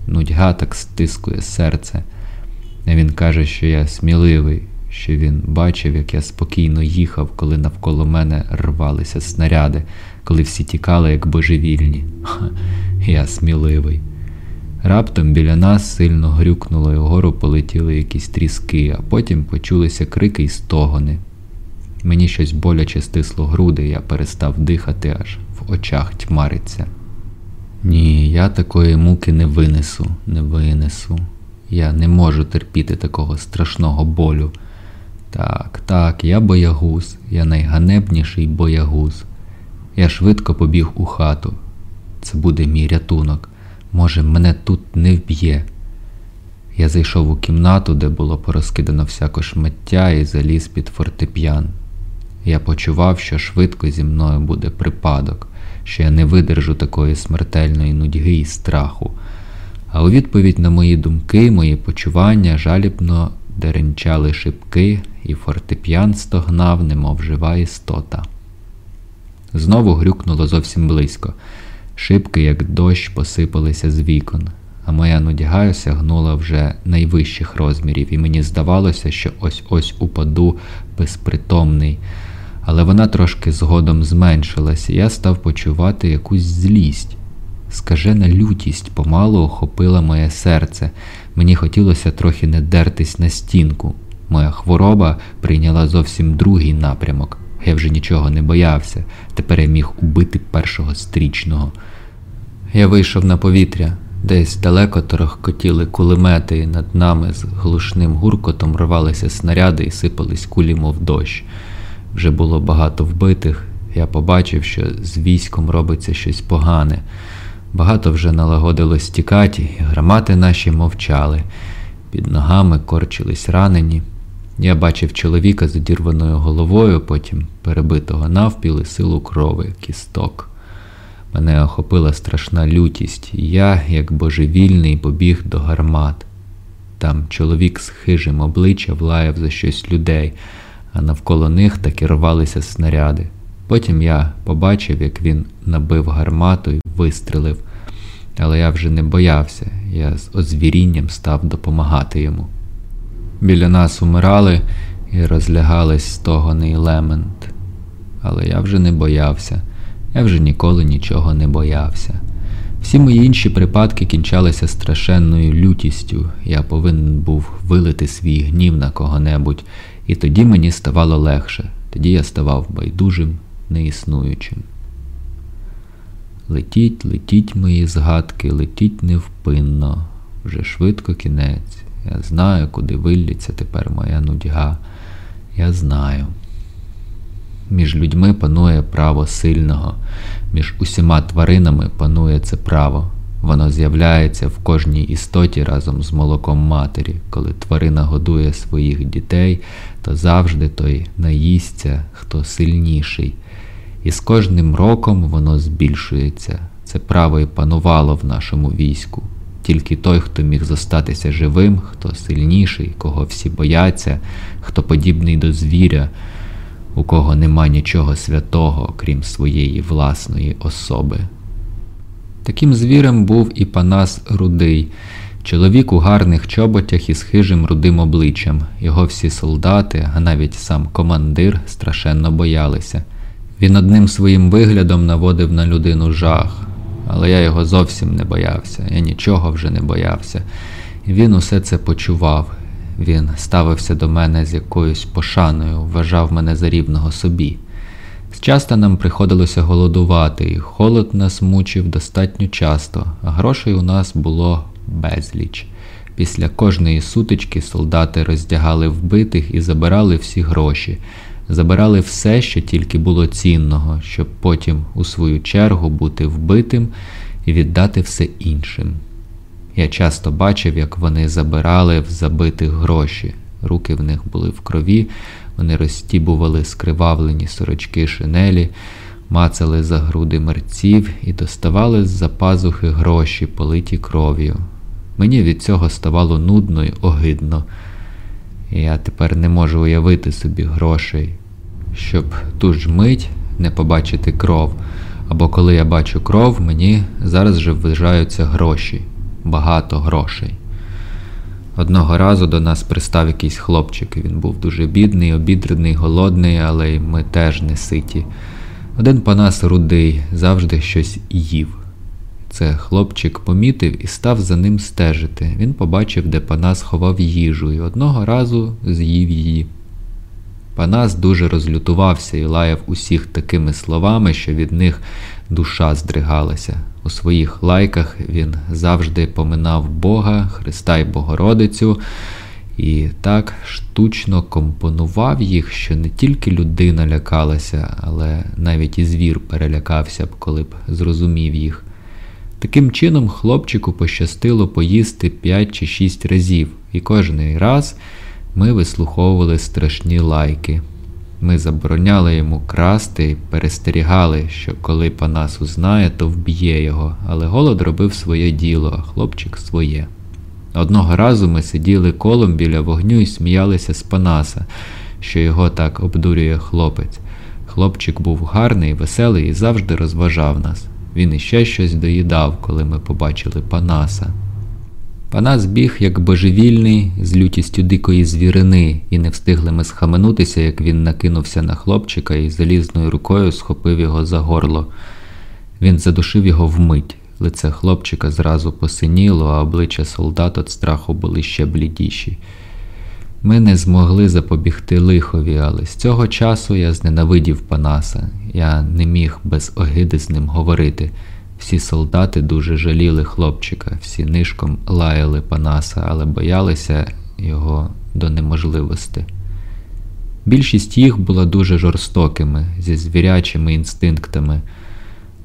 Нудьга так стискує серце. А він каже, що я сміливий, що він бачив, як я спокійно їхав, коли навколо мене рвалися снаряди, коли всі тікали, як божевільні. Ха, я сміливий. Раптом біля нас сильно грюкнуло і вгору полетіли якісь тріски, а потім почулися крики й стогони. Мені щось боляче стисло груди, я перестав дихати, аж в очах тьмариться. Ні, я такої муки не винесу, не винесу. Я не можу терпіти такого страшного болю. Так, так, я боягуз, я найганебніший боягуз. Я швидко побіг у хату. Це буде мій рятунок. Може, мене тут не вб'є. Я зайшов у кімнату, де було порозкидано всяко шмаття, і заліз під фортеп'ян. Я почував, що швидко зі мною буде припадок, що я не видержу такої смертельної нудьги і страху. А у відповідь на мої думки, мої почування жалібно деренчали шибки, і фортеп'ян стогнав, немов жива істота. Знову грюкнуло зовсім близько. Шибки, як дощ, посипалися з вікон, а моя нудьга осягнула вже найвищих розмірів, і мені здавалося, що ось ось упаду безпритомний. Але вона трошки згодом зменшилась, і я став почувати якусь злість. Скажена лютість помалу охопила моє серце. Мені хотілося трохи не дертись на стінку. Моя хвороба прийняла зовсім другий напрямок. Я вже нічого не боявся, тепер я міг убити першого стрічного. Я вийшов на повітря, десь далеко торохкотіли кулемети, і над нами з глушним гуркотом рвалися снаряди і сипались кулі, мов дощ. Вже було багато вбитих, я побачив, що з військом робиться щось погане. Багато вже налагодилось тікати, і громати наші мовчали. Під ногами корчились ранені. Я бачив чоловіка з одірваною головою, потім перебитого навпіл і силу крови, кісток. Мене охопила страшна лютість, і я, як божевільний, побіг до гармат. Там чоловік з хижим обличчя влаяв за щось людей, а навколо них таки рвалися снаряди. Потім я побачив, як він набив гармату і вистрелив, але я вже не боявся, я з озвірінням став допомагати йому. Біля нас умирали і розлягались стогони й лемент. Але я вже не боявся, я вже ніколи нічого не боявся. Всі мої інші припадки кінчалися страшенною лютістю. Я повинен був вилити свій гнів на кого-небудь, і тоді мені ставало легше, тоді я ставав байдужим, неіснуючим. Летіть, летіть мої згадки, летіть невпинно, вже швидко кінець. Я знаю, куди виллється тепер моя нудьга. Я знаю. Між людьми панує право сильного, між усіма тваринами панує це право. Воно з'являється в кожній істоті разом з молоком матері. Коли тварина годує своїх дітей, то завжди той наїсться, хто сильніший. І з кожним роком воно збільшується. Це право і панувало в нашому війську. Тільки той, хто міг зостатися живим, хто сильніший, кого всі бояться, хто подібний до звіря, у кого нема нічого святого, крім своєї власної особи. Таким звірем був і Панас Рудий, чоловік у гарних чоботях із хижим рудим обличчям. Його всі солдати, а навіть сам командир страшенно боялися. Він одним своїм виглядом наводив на людину жах, але я його зовсім не боявся, я нічого вже не боявся. І він усе це почував. Він ставився до мене з якоюсь пошаною, вважав мене за рівного собі. Часто нам приходилося голодувати, і холод нас мучив достатньо часто, а грошей у нас було безліч. Після кожної сутички солдати роздягали вбитих і забирали всі гроші, забирали все, що тільки було цінного, щоб потім, у свою чергу, бути вбитим і віддати все іншим. Я часто бачив, як вони забирали в забитих гроші. Руки в них були в крові, вони розтібували скривавлені сорочки шинелі, мацали за груди мерців і доставали з за пазухи гроші, политі кров'ю. Мені від цього ставало нудно й огидно. Я тепер не можу уявити собі грошей, щоб ту ж мить не побачити кров. Або коли я бачу кров, мені зараз же вважаються гроші, багато грошей. Одного разу до нас пристав якийсь хлопчик, він був дуже бідний, обідрений, голодний, але й ми теж не ситі. Один панас рудий, завжди щось їв. Це хлопчик помітив і став за ним стежити. Він побачив, де Панас ховав їжу, і одного разу з'їв її. Панас дуже розлютувався і лаяв усіх такими словами, що від них душа здригалася. У своїх лайках він завжди поминав Бога, Христа й Богородицю, і так штучно компонував їх, що не тільки людина лякалася, але навіть і звір перелякався б, коли б зрозумів їх. Таким чином, хлопчику пощастило поїсти 5 чи 6 разів, і кожний раз ми вислуховували страшні лайки. Ми забороняли йому красти і перестерігали, що коли Панас узнає, то вб'є його, але голод робив своє діло, а хлопчик своє. Одного разу ми сиділи колом біля вогню і сміялися з Панаса, що його так обдурює хлопець. Хлопчик був гарний, веселий і завжди розважав нас. Він іще щось доїдав, коли ми побачили Панаса. Панас біг, як божевільний, з лютістю дикої звірини, і не встигли ми схаменутися, як він накинувся на хлопчика і залізною рукою схопив його за горло. Він задушив його вмить. Лице хлопчика зразу посиніло, а обличчя солдат від страху були ще блідіші. Ми не змогли запобігти лихові, але з цього часу я зненавидів Панаса. Я не міг без огиди з ним говорити. Всі солдати дуже жаліли хлопчика, всі нишком лаяли Панаса, але боялися його до неможливості. Більшість їх була дуже жорстокими, зі звірячими інстинктами.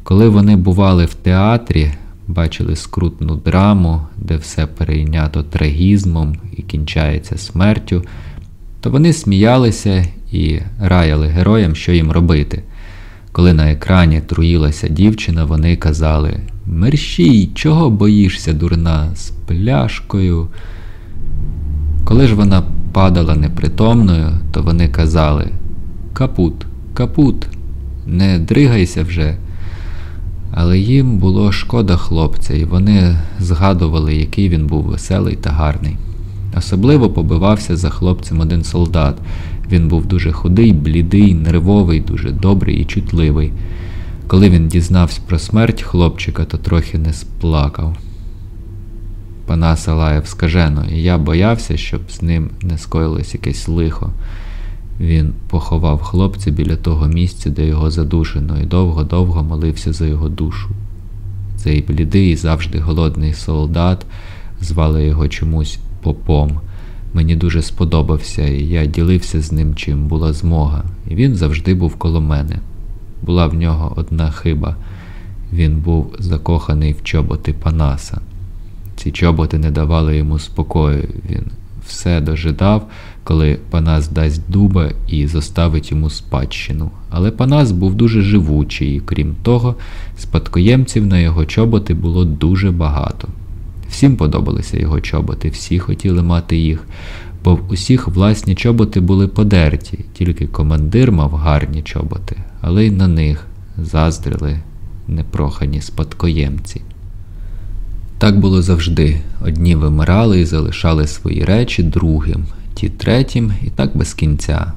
Коли вони бували в театрі, бачили скрутну драму, де все перейнято трагізмом і кінчається смертю, то вони сміялися і раяли героям, що їм робити. Коли на екрані труїлася дівчина, вони казали Мерщій, чого боїшся, дурна, з пляшкою. Коли ж вона падала непритомною, то вони казали Капут, капут, не дригайся вже. Але їм було шкода хлопця, і вони згадували, який він був веселий та гарний. Особливо побивався за хлопцем один солдат. Він був дуже худий, блідий, нервовий, дуже добрий і чутливий. Коли він дізнався про смерть хлопчика, то трохи не сплакав. Панас лаяв скажено, і я боявся, щоб з ним не скоїлось якесь лихо. Він поховав хлопця біля того місця, де його задушено, і довго-довго молився за його душу. Цей блідий і завжди голодний солдат, звали його чомусь попом. Мені дуже сподобався, і я ділився з ним чим була змога, і він завжди був коло мене. Була в нього одна хиба він був закоханий в чоботи Панаса. Ці чоботи не давали йому спокою. Він все дожидав, коли Панас дасть дуба і зоставить йому спадщину. Але Панас був дуже живучий, і крім того, спадкоємців на його чоботи було дуже багато. Всім подобалися його чоботи, всі хотіли мати їх, бо в усіх власні чоботи були подерті, тільки командир мав гарні чоботи, але й на них заздрили непрохані спадкоємці. Так було завжди. Одні вимирали і залишали свої речі другим, ті третім, і так без кінця.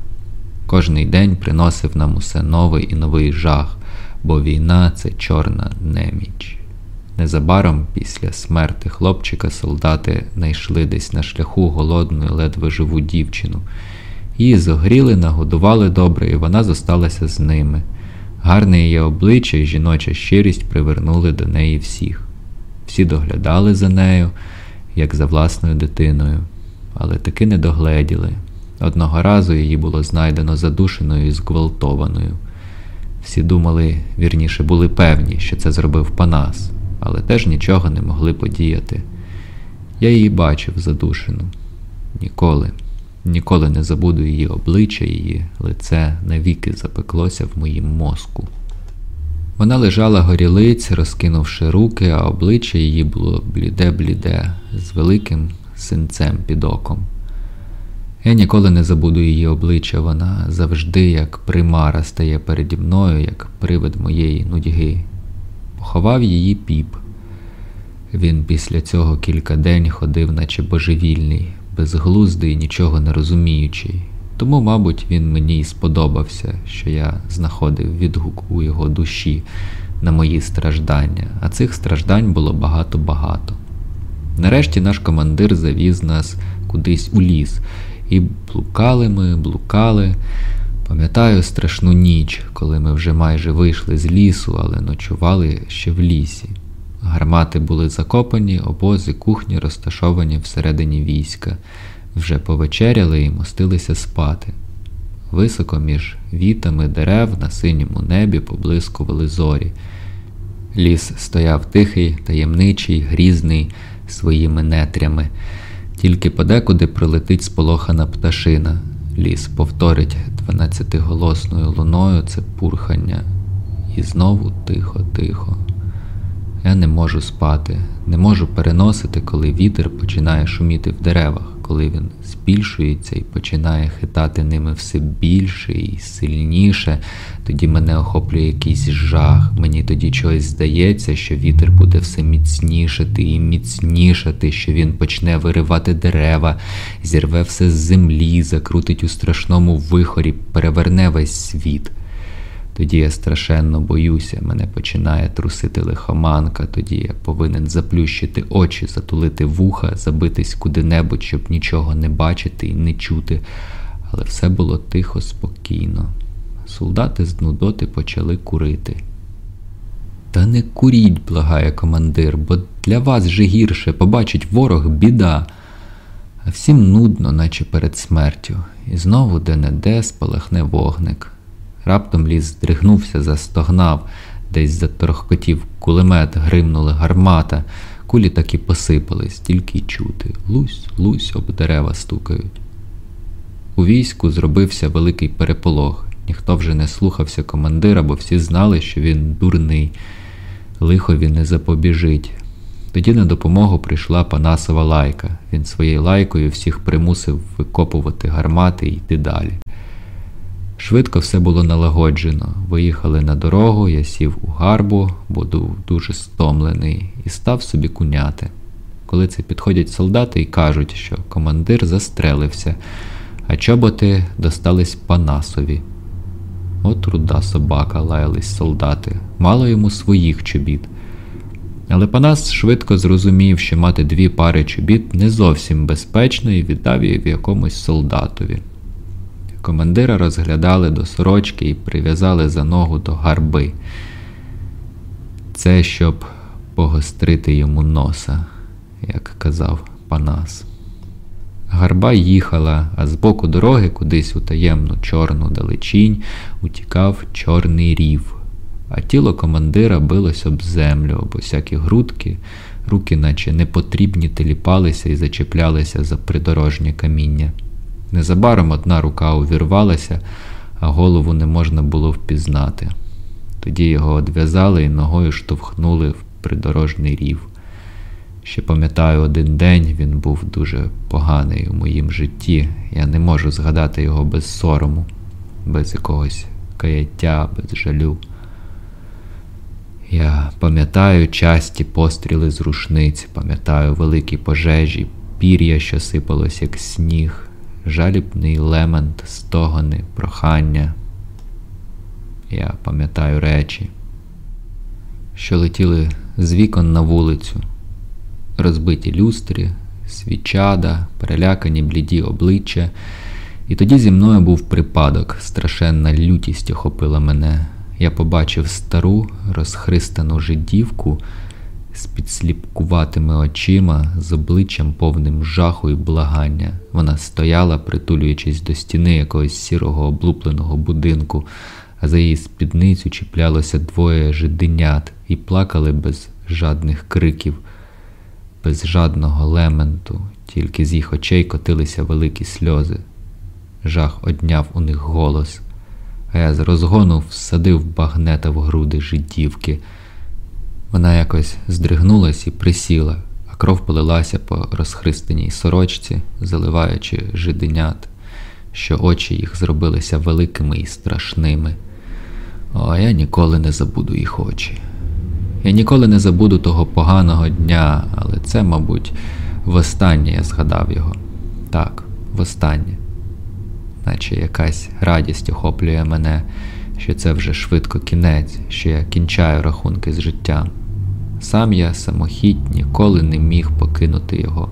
Кожний день приносив нам усе новий і новий жах, бо війна це чорна неміч. Незабаром після смерти хлопчика солдати знайшли десь на шляху голодну і ледве живу дівчину. Її зогріли, нагодували добре, і вона зосталася з ними. Гарне її обличчя і жіноча щирість привернули до неї всіх. Всі доглядали за нею, як за власною дитиною, але таки не догледіли. Одного разу її було знайдено задушеною і зґвалтованою. Всі думали, вірніше були певні, що це зробив Панас, але теж нічого не могли подіяти. Я її бачив задушену. Ніколи, ніколи не забуду її обличчя, її лице навіки запеклося в моїм мозку. Вона лежала горілиць, розкинувши руки, а обличчя її було бліде-бліде, з великим синцем під оком. Я ніколи не забуду її обличчя, вона завжди, як примара, стає переді мною, як привид моєї нудьги. Поховав її піп. Він після цього кілька день ходив, наче божевільний, безглуздий, нічого не розуміючий. Тому, мабуть, він мені й сподобався, що я знаходив відгук у його душі на мої страждання, а цих страждань було багато-багато. Нарешті наш командир завіз нас кудись у ліс, і блукали ми, блукали. Пам'ятаю страшну ніч, коли ми вже майже вийшли з лісу, але ночували ще в лісі. Гармати були закопані, обози, кухні розташовані всередині війська вже повечеряли і мостилися спати. Високо між вітами дерев на синьому небі поблискували зорі. Ліс стояв тихий, таємничий, грізний своїми нетрями, тільки подекуди пролетить сполохана пташина. Ліс повторить дванадцятиголосною луною це пурхання. І знову тихо-тихо. Я не можу спати, не можу переносити, коли вітер починає шуміти в деревах коли він збільшується і починає хитати ними все більше і сильніше, тоді мене охоплює якийсь жах. Мені тоді чогось здається, що вітер буде все міцнішати і міцнішати, що він почне виривати дерева, зірве все з землі, закрутить у страшному вихорі, переверне весь світ. Тоді я страшенно боюся, мене починає трусити лихоманка, тоді я повинен заплющити очі, затулити вуха, забитись куди-небудь, щоб нічого не бачити і не чути. Але все було тихо, спокійно. Солдати з нудоти почали курити. Та не куріть, благає командир, бо для вас же гірше побачить ворог біда. А всім нудно, наче перед смертю, і знову де-не-де спалахне вогник. Раптом ліс здригнувся, застогнав, десь заторхкотів кулемет, гримнули гармата, кулі так і посипались, тільки й чути. Лусь, лусь об дерева стукають. У війську зробився великий переполох. Ніхто вже не слухався командира, бо всі знали, що він дурний, лихові не запобіжить. Тоді на допомогу прийшла Панасова лайка. Він своєю лайкою всіх примусив викопувати гармати і йти далі. Швидко все було налагоджено. Виїхали на дорогу, я сів у гарбу, був дуже стомлений, і став собі куняти. Коли це підходять солдати і кажуть, що командир застрелився, а чоботи достались Панасові. От руда собака, лаялись солдати, мало йому своїх чобіт. Але Панас швидко зрозумів, що мати дві пари чобіт не зовсім безпечно і віддав її в якомусь солдатові. Командира розглядали до сорочки і прив'язали за ногу до гарби. Це щоб погострити йому носа, як казав Панас. Гарба їхала, а з боку дороги кудись у таємну чорну далечінь утікав чорний рів, а тіло командира билось об землю, об усякі грудки, руки, наче непотрібні, теліпалися і зачеплялися за придорожнє каміння. Незабаром одна рука увірвалася, а голову не можна було впізнати. Тоді його одв'язали і ногою штовхнули в придорожний рів. Ще пам'ятаю, один день він був дуже поганий у моїм житті. Я не можу згадати його без сорому, без якогось каяття, без жалю. Я пам'ятаю часті постріли з рушниць, пам'ятаю великі пожежі, пір'я, що сипалось, як сніг, жалібний лемент, стогони, прохання. Я пам'ятаю речі, що летіли з вікон на вулицю розбиті люстри, свічада, перелякані бліді обличчя. І тоді зі мною був припадок, страшенна лютість охопила мене. Я побачив стару, розхристану жидівку з підсліпкуватими очима, з обличчям повним жаху і благання. Вона стояла, притулюючись до стіни якогось сірого облупленого будинку, а за її спідницю чіплялося двоє жиденят і плакали без жадних криків без жадного лементу, тільки з їх очей котилися великі сльози. Жах одняв у них голос, а я з розгону всадив багнета в груди жидівки. Вона якось здригнулась і присіла, а кров полилася по розхристаній сорочці, заливаючи жиденят, що очі їх зробилися великими і страшними. О, я ніколи не забуду їх очі. Я ніколи не забуду того поганого дня, але це, мабуть, востаннє я згадав його. Так, востаннє. Наче якась радість охоплює мене, що це вже швидко кінець, що я кінчаю рахунки з життям. Сам я самохідь ніколи не міг покинути його.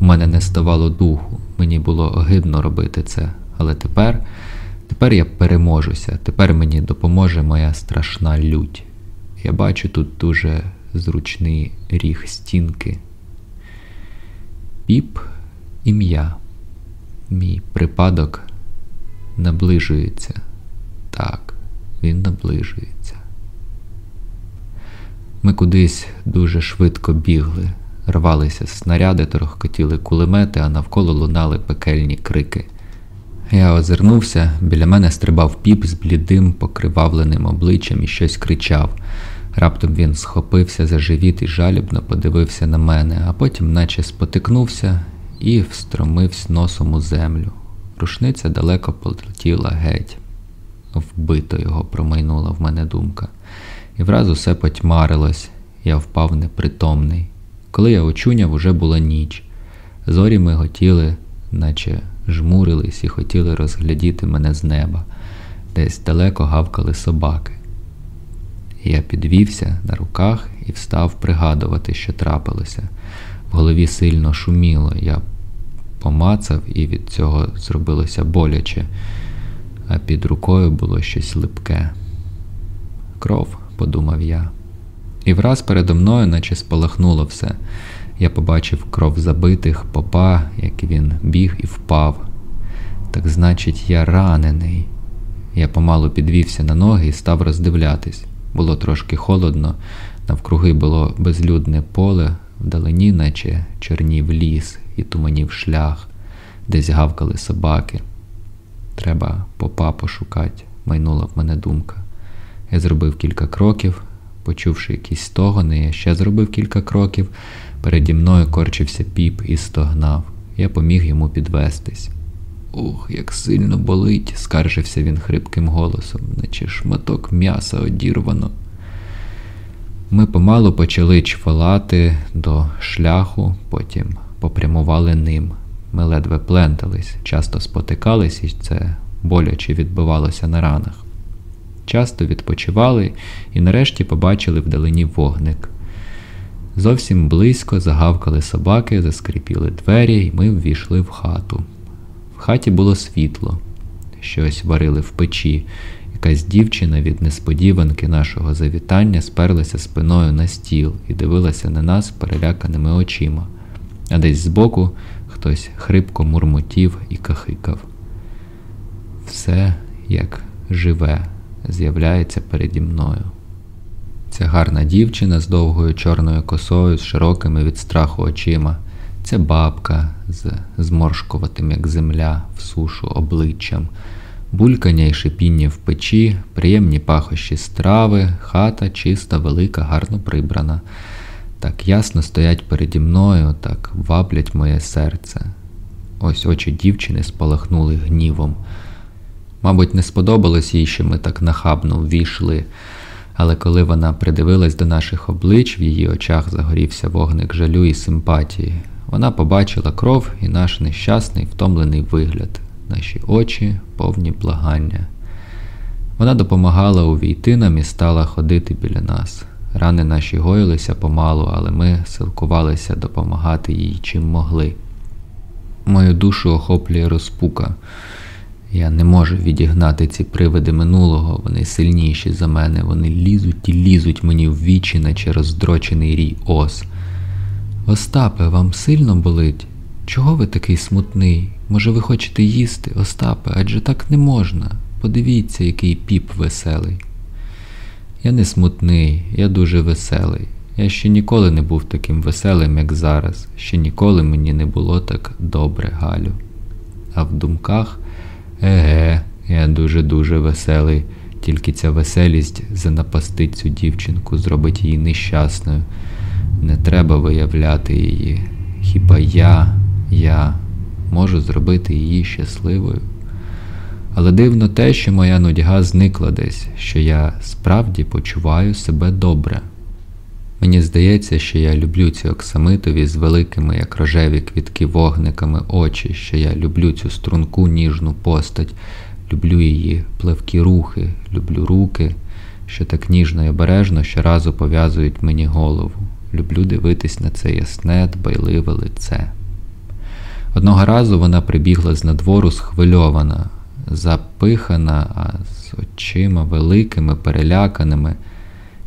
У мене не ставало духу, мені було огидно робити це. Але тепер, тепер я переможуся, тепер мені допоможе моя страшна лють. Я бачу тут дуже зручний ріг стінки. Піп ім'я. Мій припадок наближується. Так, він наближується. Ми кудись дуже швидко бігли, рвалися снаряди, торохкотіли кулемети, а навколо лунали пекельні крики. Я озирнувся, біля мене стрибав піп з блідим, покривавленим обличчям і щось кричав. Раптом він схопився за живіт і жалібно подивився на мене, а потім, наче спотикнувся і встромився носом у землю. Рушниця далеко полетіла геть. Вбито його промайнула в мене думка. І враз усе потьмарилось, я впав непритомний. Коли я очуняв, уже була ніч. Зорі ми готіли, наче жмурились і хотіли розглядіти мене з неба, десь далеко гавкали собаки. Я підвівся на руках і встав пригадувати, що трапилося. В голові сильно шуміло, я помацав і від цього зробилося боляче, а під рукою було щось липке. Кров, подумав я. І враз передо мною, наче спалахнуло все. Я побачив кров забитих, попа, як він біг і впав. Так значить, я ранений. Я помалу підвівся на ноги і став роздивлятись. Було трошки холодно, навкруги було безлюдне поле, вдалині, наче чорнів ліс і туманів шлях, десь гавкали собаки. Треба попа пошукати, майнула в мене думка. Я зробив кілька кроків, почувши якісь стогони, я ще зробив кілька кроків. Переді мною корчився піп і стогнав. Я поміг йому підвестись. Ух, як сильно болить, скаржився він хрипким голосом, наче шматок м'яса одірвано. Ми помалу почали чвалати до шляху, потім попрямували ним. Ми ледве плентались, часто спотикались, і це боляче відбивалося на ранах. Часто відпочивали і нарешті побачили вдалині вогник. Зовсім близько загавкали собаки, заскрипіли двері, і ми ввійшли в хату. В хаті було світло, щось варили в печі. Якась дівчина від несподіванки нашого завітання сперлася спиною на стіл і дивилася на нас переляканими очима, а десь збоку хтось хрипко мурмотів і кахикав. Все як живе, з'являється переді мною. Ця гарна дівчина з довгою чорною косою, з широкими від страху очима, ця бабка з зморшкуватим, як земля, в сушу обличчям, булькання й шипіння в печі, приємні пахощі страви, хата чиста, велика, гарно прибрана. Так ясно стоять переді мною, так ваблять моє серце. Ось очі дівчини спалахнули гнівом. Мабуть, не сподобалось їй, що ми так нахабно ввійшли, але коли вона придивилась до наших облич, в її очах загорівся вогник жалю і симпатії. Вона побачила кров і наш нещасний, втомлений вигляд, наші очі повні благання. Вона допомагала увійти нам і стала ходити біля нас. Рани наші гоїлися помалу, але ми силкувалися допомагати їй чим могли. Мою душу охоплює розпука. Я не можу відігнати ці привиди минулого, вони сильніші за мене, вони лізуть і лізуть мені в вічі, наче роздрочений рій ос. Остапе, вам сильно болить? Чого ви такий смутний? Може, ви хочете їсти, Остапе, адже так не можна. Подивіться, який піп веселий. Я не смутний, я дуже веселий. Я ще ніколи не був таким веселим, як зараз, ще ніколи мені не було так добре, Галю. А в думках. Еге, я дуже-дуже веселий, тільки ця веселість занапастить цю дівчинку, зробить її нещасною. Не треба виявляти її. Хіба я, я можу зробити її щасливою? Але дивно те, що моя нудьга зникла десь, що я справді почуваю себе добре. Мені здається, що я люблю ці оксамитові з великими, як рожеві квітки вогниками очі, що я люблю цю струнку ніжну постать, люблю її пливкі рухи, люблю руки, що так ніжно і обережно щоразу пов'язують мені голову. Люблю дивитись на це ясне, дбайливе лице. Одного разу вона прибігла з надвору схвильована, запихана, а з очима великими, переляканими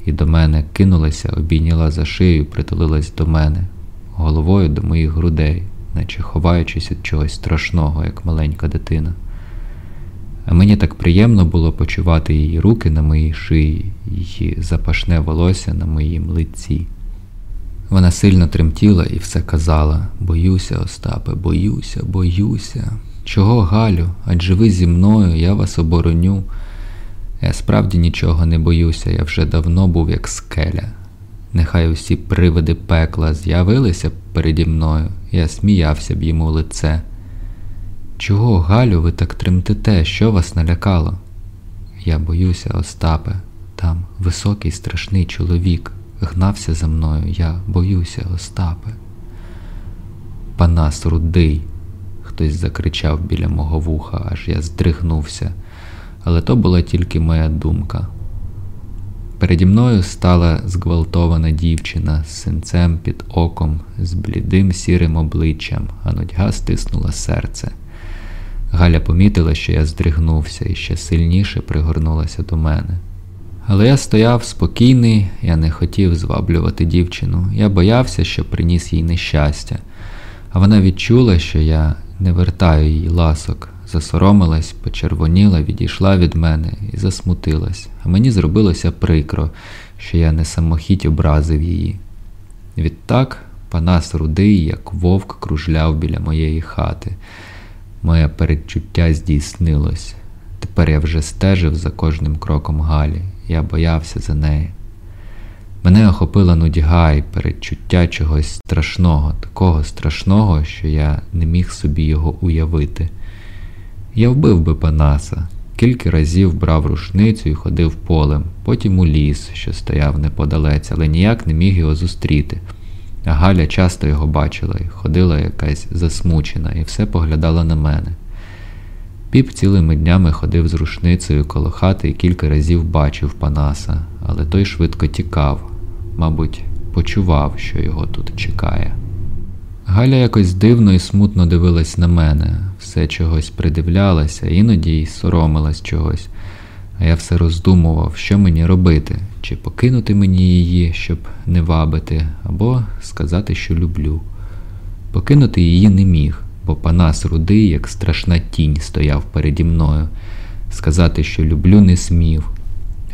і до мене кинулася, обійняла за шию, притулилась до мене, головою до моїх грудей, наче ховаючись від чогось страшного, як маленька дитина. А мені так приємно було почувати її руки на моїй шиї, її запашне волосся на моїм лиці. Вона сильно тремтіла і все казала Боюся, Остапе, боюся, боюся. Чого, Галю? Адже ви зі мною, я вас обороню. Я справді нічого не боюся, я вже давно був як скеля. Нехай усі привиди пекла з'явилися переді мною, я сміявся б йому лице. Чого, Галю, ви так тремтите, що вас налякало? Я боюся, Остапе, там високий страшний чоловік гнався за мною, я боюся, Остапе. Панас рудий, хтось закричав біля мого вуха, аж я здригнувся але то була тільки моя думка. Переді мною стала зґвалтована дівчина з синцем під оком, з блідим сірим обличчям, а нудьга стиснула серце. Галя помітила, що я здригнувся і ще сильніше пригорнулася до мене. Але я стояв спокійний, я не хотів зваблювати дівчину, я боявся, що приніс їй нещастя, а вона відчула, що я не вертаю їй ласок, засоромилась, почервоніла, відійшла від мене і засмутилась, а мені зробилося прикро, що я не самохідь образив її. Відтак Панас рудий, як вовк, кружляв біля моєї хати. Моє передчуття здійснилось. Тепер я вже стежив за кожним кроком Галі, я боявся за неї. Мене охопила нудьга і передчуття чогось страшного, такого страшного, що я не міг собі його уявити. Я вбив би Панаса, кілька разів брав рушницю і ходив полем, потім у ліс, що стояв неподалець, але ніяк не міг його зустріти. А Галя часто його бачила і ходила якась засмучена, і все поглядала на мене. Піп цілими днями ходив з рушницею коло хати і кілька разів бачив Панаса, але той швидко тікав, мабуть, почував, що його тут чекає. Галя якось дивно і смутно дивилась на мене, все чогось придивлялася, іноді й соромилась чогось. А я все роздумував, що мені робити, чи покинути мені її, щоб не вабити, або сказати, що люблю. Покинути її не міг, бо панас рудий, як страшна тінь, стояв переді мною. Сказати, що люблю, не смів,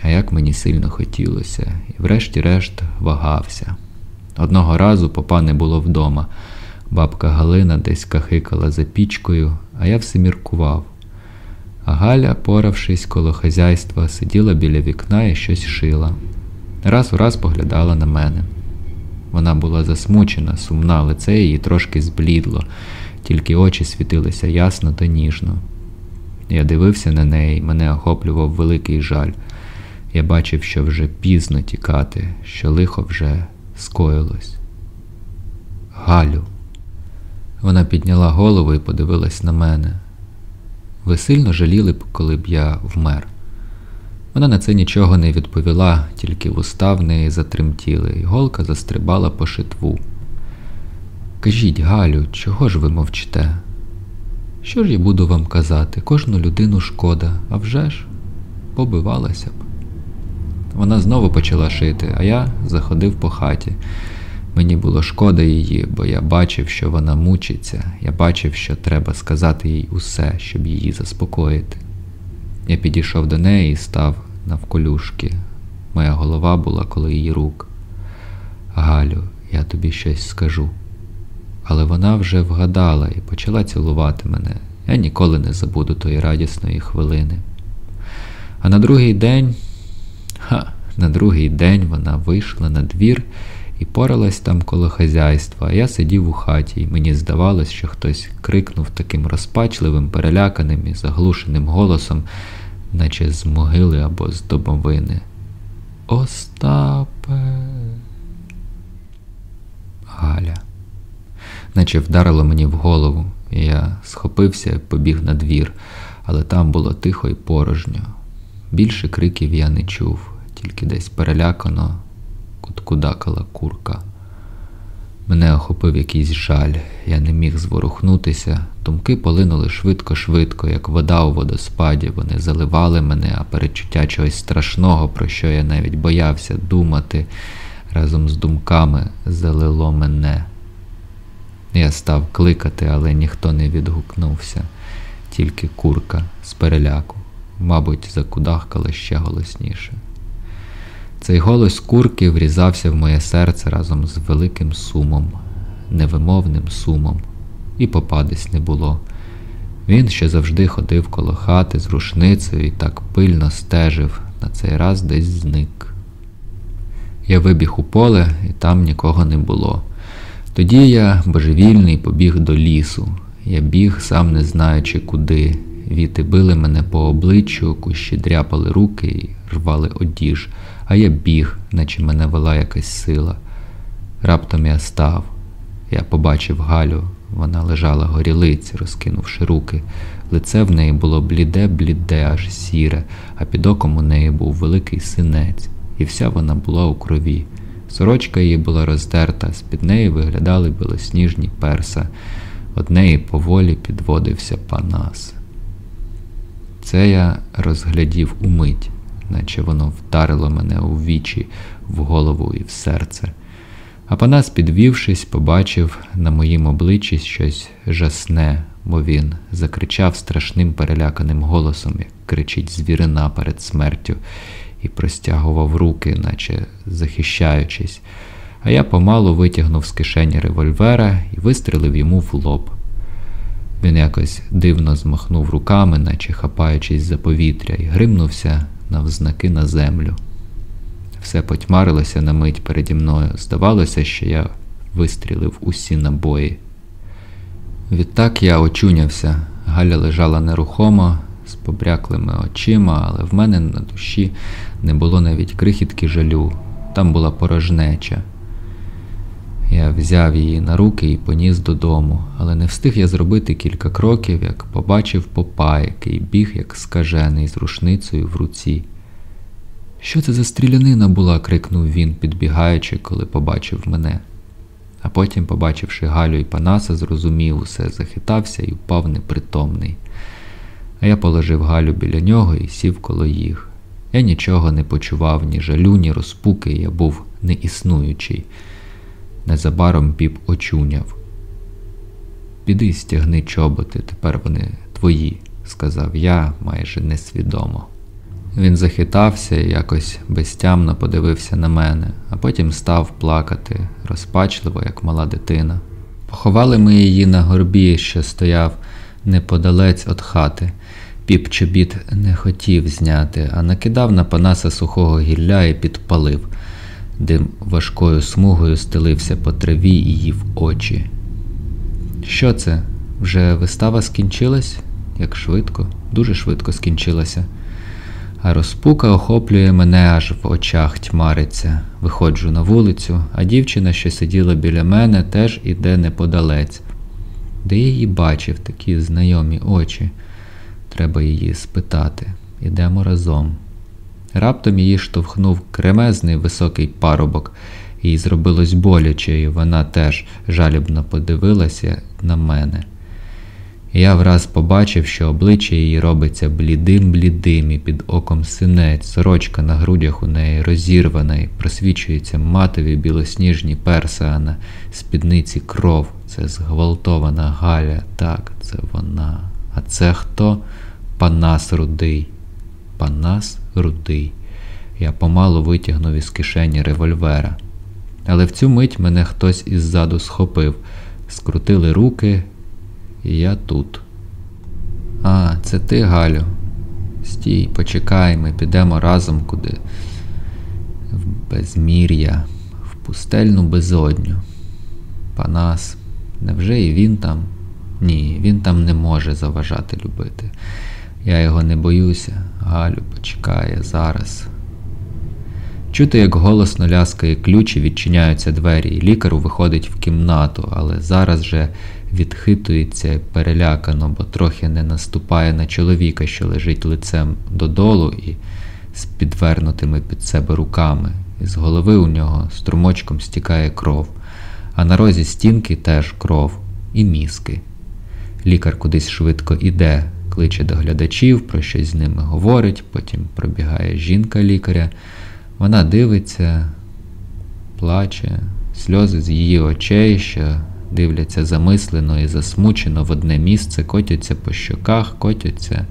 а як мені сильно хотілося, і врешті-решт вагався. Одного разу попа не було вдома. Бабка Галина десь кахикала за пічкою, а я все міркував. А Галя, поравшись коло хазяйства, сиділа біля вікна і щось шила. Раз у раз поглядала на мене. Вона була засмучена, сумна, лице її трошки зблідло, тільки очі світилися ясно та ніжно. Я дивився на неї, мене охоплював великий жаль. Я бачив, що вже пізно тікати, що лихо вже скоїлось. Галю. Вона підняла голову і подивилась на мене. Ви сильно жаліли б, коли б я вмер. Вона на це нічого не відповіла, тільки вуста в неї затремтіли, і голка застрибала по шитву. Кажіть, Галю, чого ж ви мовчите? Що ж я буду вам казати? Кожну людину шкода, а вже ж побивалася б. Вона знову почала шити, а я заходив по хаті. Мені було шкода її, бо я бачив, що вона мучиться, я бачив, що треба сказати їй усе, щоб її заспокоїти. Я підійшов до неї і став навколюшки. Моя голова була коло її рук. Галю, я тобі щось скажу. Але вона вже вгадала і почала цілувати мене. Я ніколи не забуду тої радісної хвилини. А на другий день, ха, на другий день вона вийшла на двір і поралась там коло хазяйства, а я сидів у хаті, і мені здавалось, що хтось крикнув таким розпачливим, переляканим і заглушеним голосом, наче з могили або з домовини. Остапе. Галя. Наче вдарило мені в голову, і я схопився і побіг на двір, але там було тихо і порожньо. Більше криків я не чув, тільки десь перелякано куткудакала курка. Мене охопив якийсь жаль, я не міг зворухнутися, думки полинули швидко-швидко, як вода у водоспаді, вони заливали мене, а перечуття чогось страшного, про що я навіть боявся думати, разом з думками залило мене. Я став кликати, але ніхто не відгукнувся, тільки курка з переляку, мабуть, закудахкала ще голосніше. Цей голос курки врізався в моє серце разом з великим сумом, невимовним сумом, і попадись не було. Він ще завжди ходив коло хати з рушницею і так пильно стежив, на цей раз десь зник. Я вибіг у поле, і там нікого не було. Тоді я, божевільний, побіг до лісу. Я біг, сам не знаючи куди. Віти били мене по обличчю, кущі дряпали руки і рвали одіж а я біг, наче мене вела якась сила. Раптом я став. Я побачив Галю, вона лежала горілиць, розкинувши руки. Лице в неї було бліде-бліде, аж сіре, а під оком у неї був великий синець, і вся вона була у крові. Сорочка її була роздерта, з під неї виглядали білосніжні перса. Од неї поволі підводився панас. Це я розглядів умить наче воно вдарило мене у вічі, в голову і в серце. А Панас, підвівшись, побачив на моїм обличчі щось жасне, бо він закричав страшним переляканим голосом, як кричить звірина перед смертю, і простягував руки, наче захищаючись. А я помалу витягнув з кишені револьвера і вистрелив йому в лоб. Він якось дивно змахнув руками, наче хапаючись за повітря, і гримнувся навзнаки на землю. Все потьмарилося на мить переді мною. Здавалося, що я вистрілив усі набої. Відтак я очунявся. Галя лежала нерухомо, з побряклими очима, але в мене на душі не було навіть крихітки жалю, там була порожнеча. Я взяв її на руки і поніс додому, але не встиг я зробити кілька кроків, як побачив попа, який біг, як скажений, з рушницею в руці. Що це за стрілянина була? крикнув він, підбігаючи, коли побачив мене. А потім, побачивши Галю і Панаса, зрозумів усе, захитався і впав непритомний. А я положив Галю біля нього і сів коло їх. Я нічого не почував, ні жалю, ні розпуки, я був неіснуючий. Незабаром піп очуняв. Піди стягни чоботи, тепер вони твої, сказав я майже несвідомо. Він захитався і якось безтямно подивився на мене, а потім став плакати, розпачливо, як мала дитина. Поховали ми її на горбі, що стояв неподалець від хати. Піп чобіт не хотів зняти, а накидав на панаса сухого гілля і підпалив. Дим важкою смугою стелився по траві і їв очі. Що це? Вже вистава скінчилась? Як швидко, дуже швидко скінчилася. А розпука охоплює мене аж в очах тьмариться. Виходжу на вулицю, а дівчина, що сиділа біля мене, теж іде неподалець. Де я її бачив такі знайомі очі? Треба її спитати. Ідемо разом. Раптом її штовхнув кремезний високий парубок, їй зробилось боляче, і вона теж жалібно подивилася на мене. Я враз побачив, що обличчя її робиться блідим-блідим, і під оком синець, сорочка на грудях у неї розірвана, і просвічується матові білосніжні перса, а на спідниці кров. Це зґвалтована Галя. Так, це вона. А це хто? Панас рудий. Панас рудий. Я помалу витягнув із кишені револьвера. Але в цю мить мене хтось іззаду схопив, скрутили руки, і я тут. А, це ти, Галю. Стій, почекай, ми підемо разом куди. В безмір'я, в пустельну безодню. Панас, невже і він там? Ні, він там не може заважати любити. Я його не боюся, Галю почекає зараз. Чути, як голосно ляскає ключ і відчиняються двері, і лікар виходить в кімнату, але зараз же відхитується перелякано, бо трохи не наступає на чоловіка, що лежить лицем додолу і з підвернутими під себе руками. Із голови у нього струмочком стікає кров, а на розі стінки теж кров і мізки. Лікар кудись швидко іде, кличе до глядачів, про щось з ними говорить, потім пробігає жінка лікаря. Вона дивиться, плаче, сльози з її очей, що дивляться замислено і засмучено в одне місце, котяться по щоках, котяться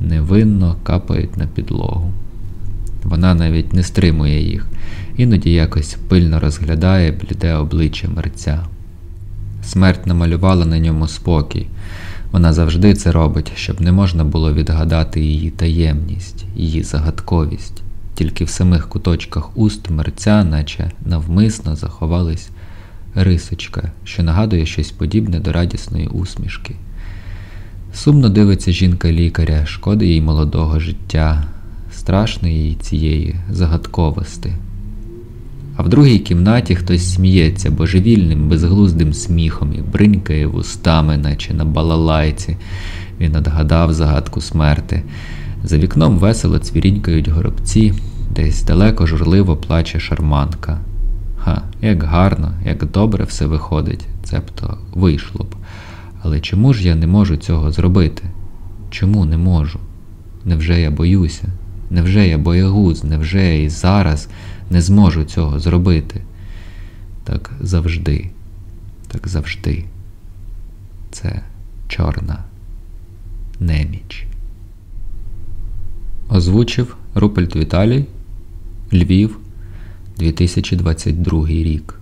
невинно капають на підлогу. Вона навіть не стримує їх, іноді якось пильно розглядає бліде обличчя мерця. Смерть намалювала на ньому спокій. Вона завжди це робить, щоб не можна було відгадати її таємність, її загадковість. Тільки в самих куточках уст мерця, наче навмисно заховались рисочка, що нагадує щось подібне до радісної усмішки. Сумно дивиться жінка лікаря, шкода їй молодого життя, страшно їй цієї загадковості. А в другій кімнаті хтось сміється божевільним, безглуздим сміхом і бринькає вустами, наче на балалайці. Він отгадав загадку смерти. За вікном весело цвірінькають горобці, десь далеко журливо плаче шарманка. Ха, як гарно, як добре все виходить, цебто вийшло б. Але чому ж я не можу цього зробити? Чому не можу? Невже я боюся? Невже я боягуз? Невже я і зараз не зможу цього зробити? Так завжди, так завжди. Це чорна неміч. Озвучив Рупельт Віталій, Львів, 2022 рік.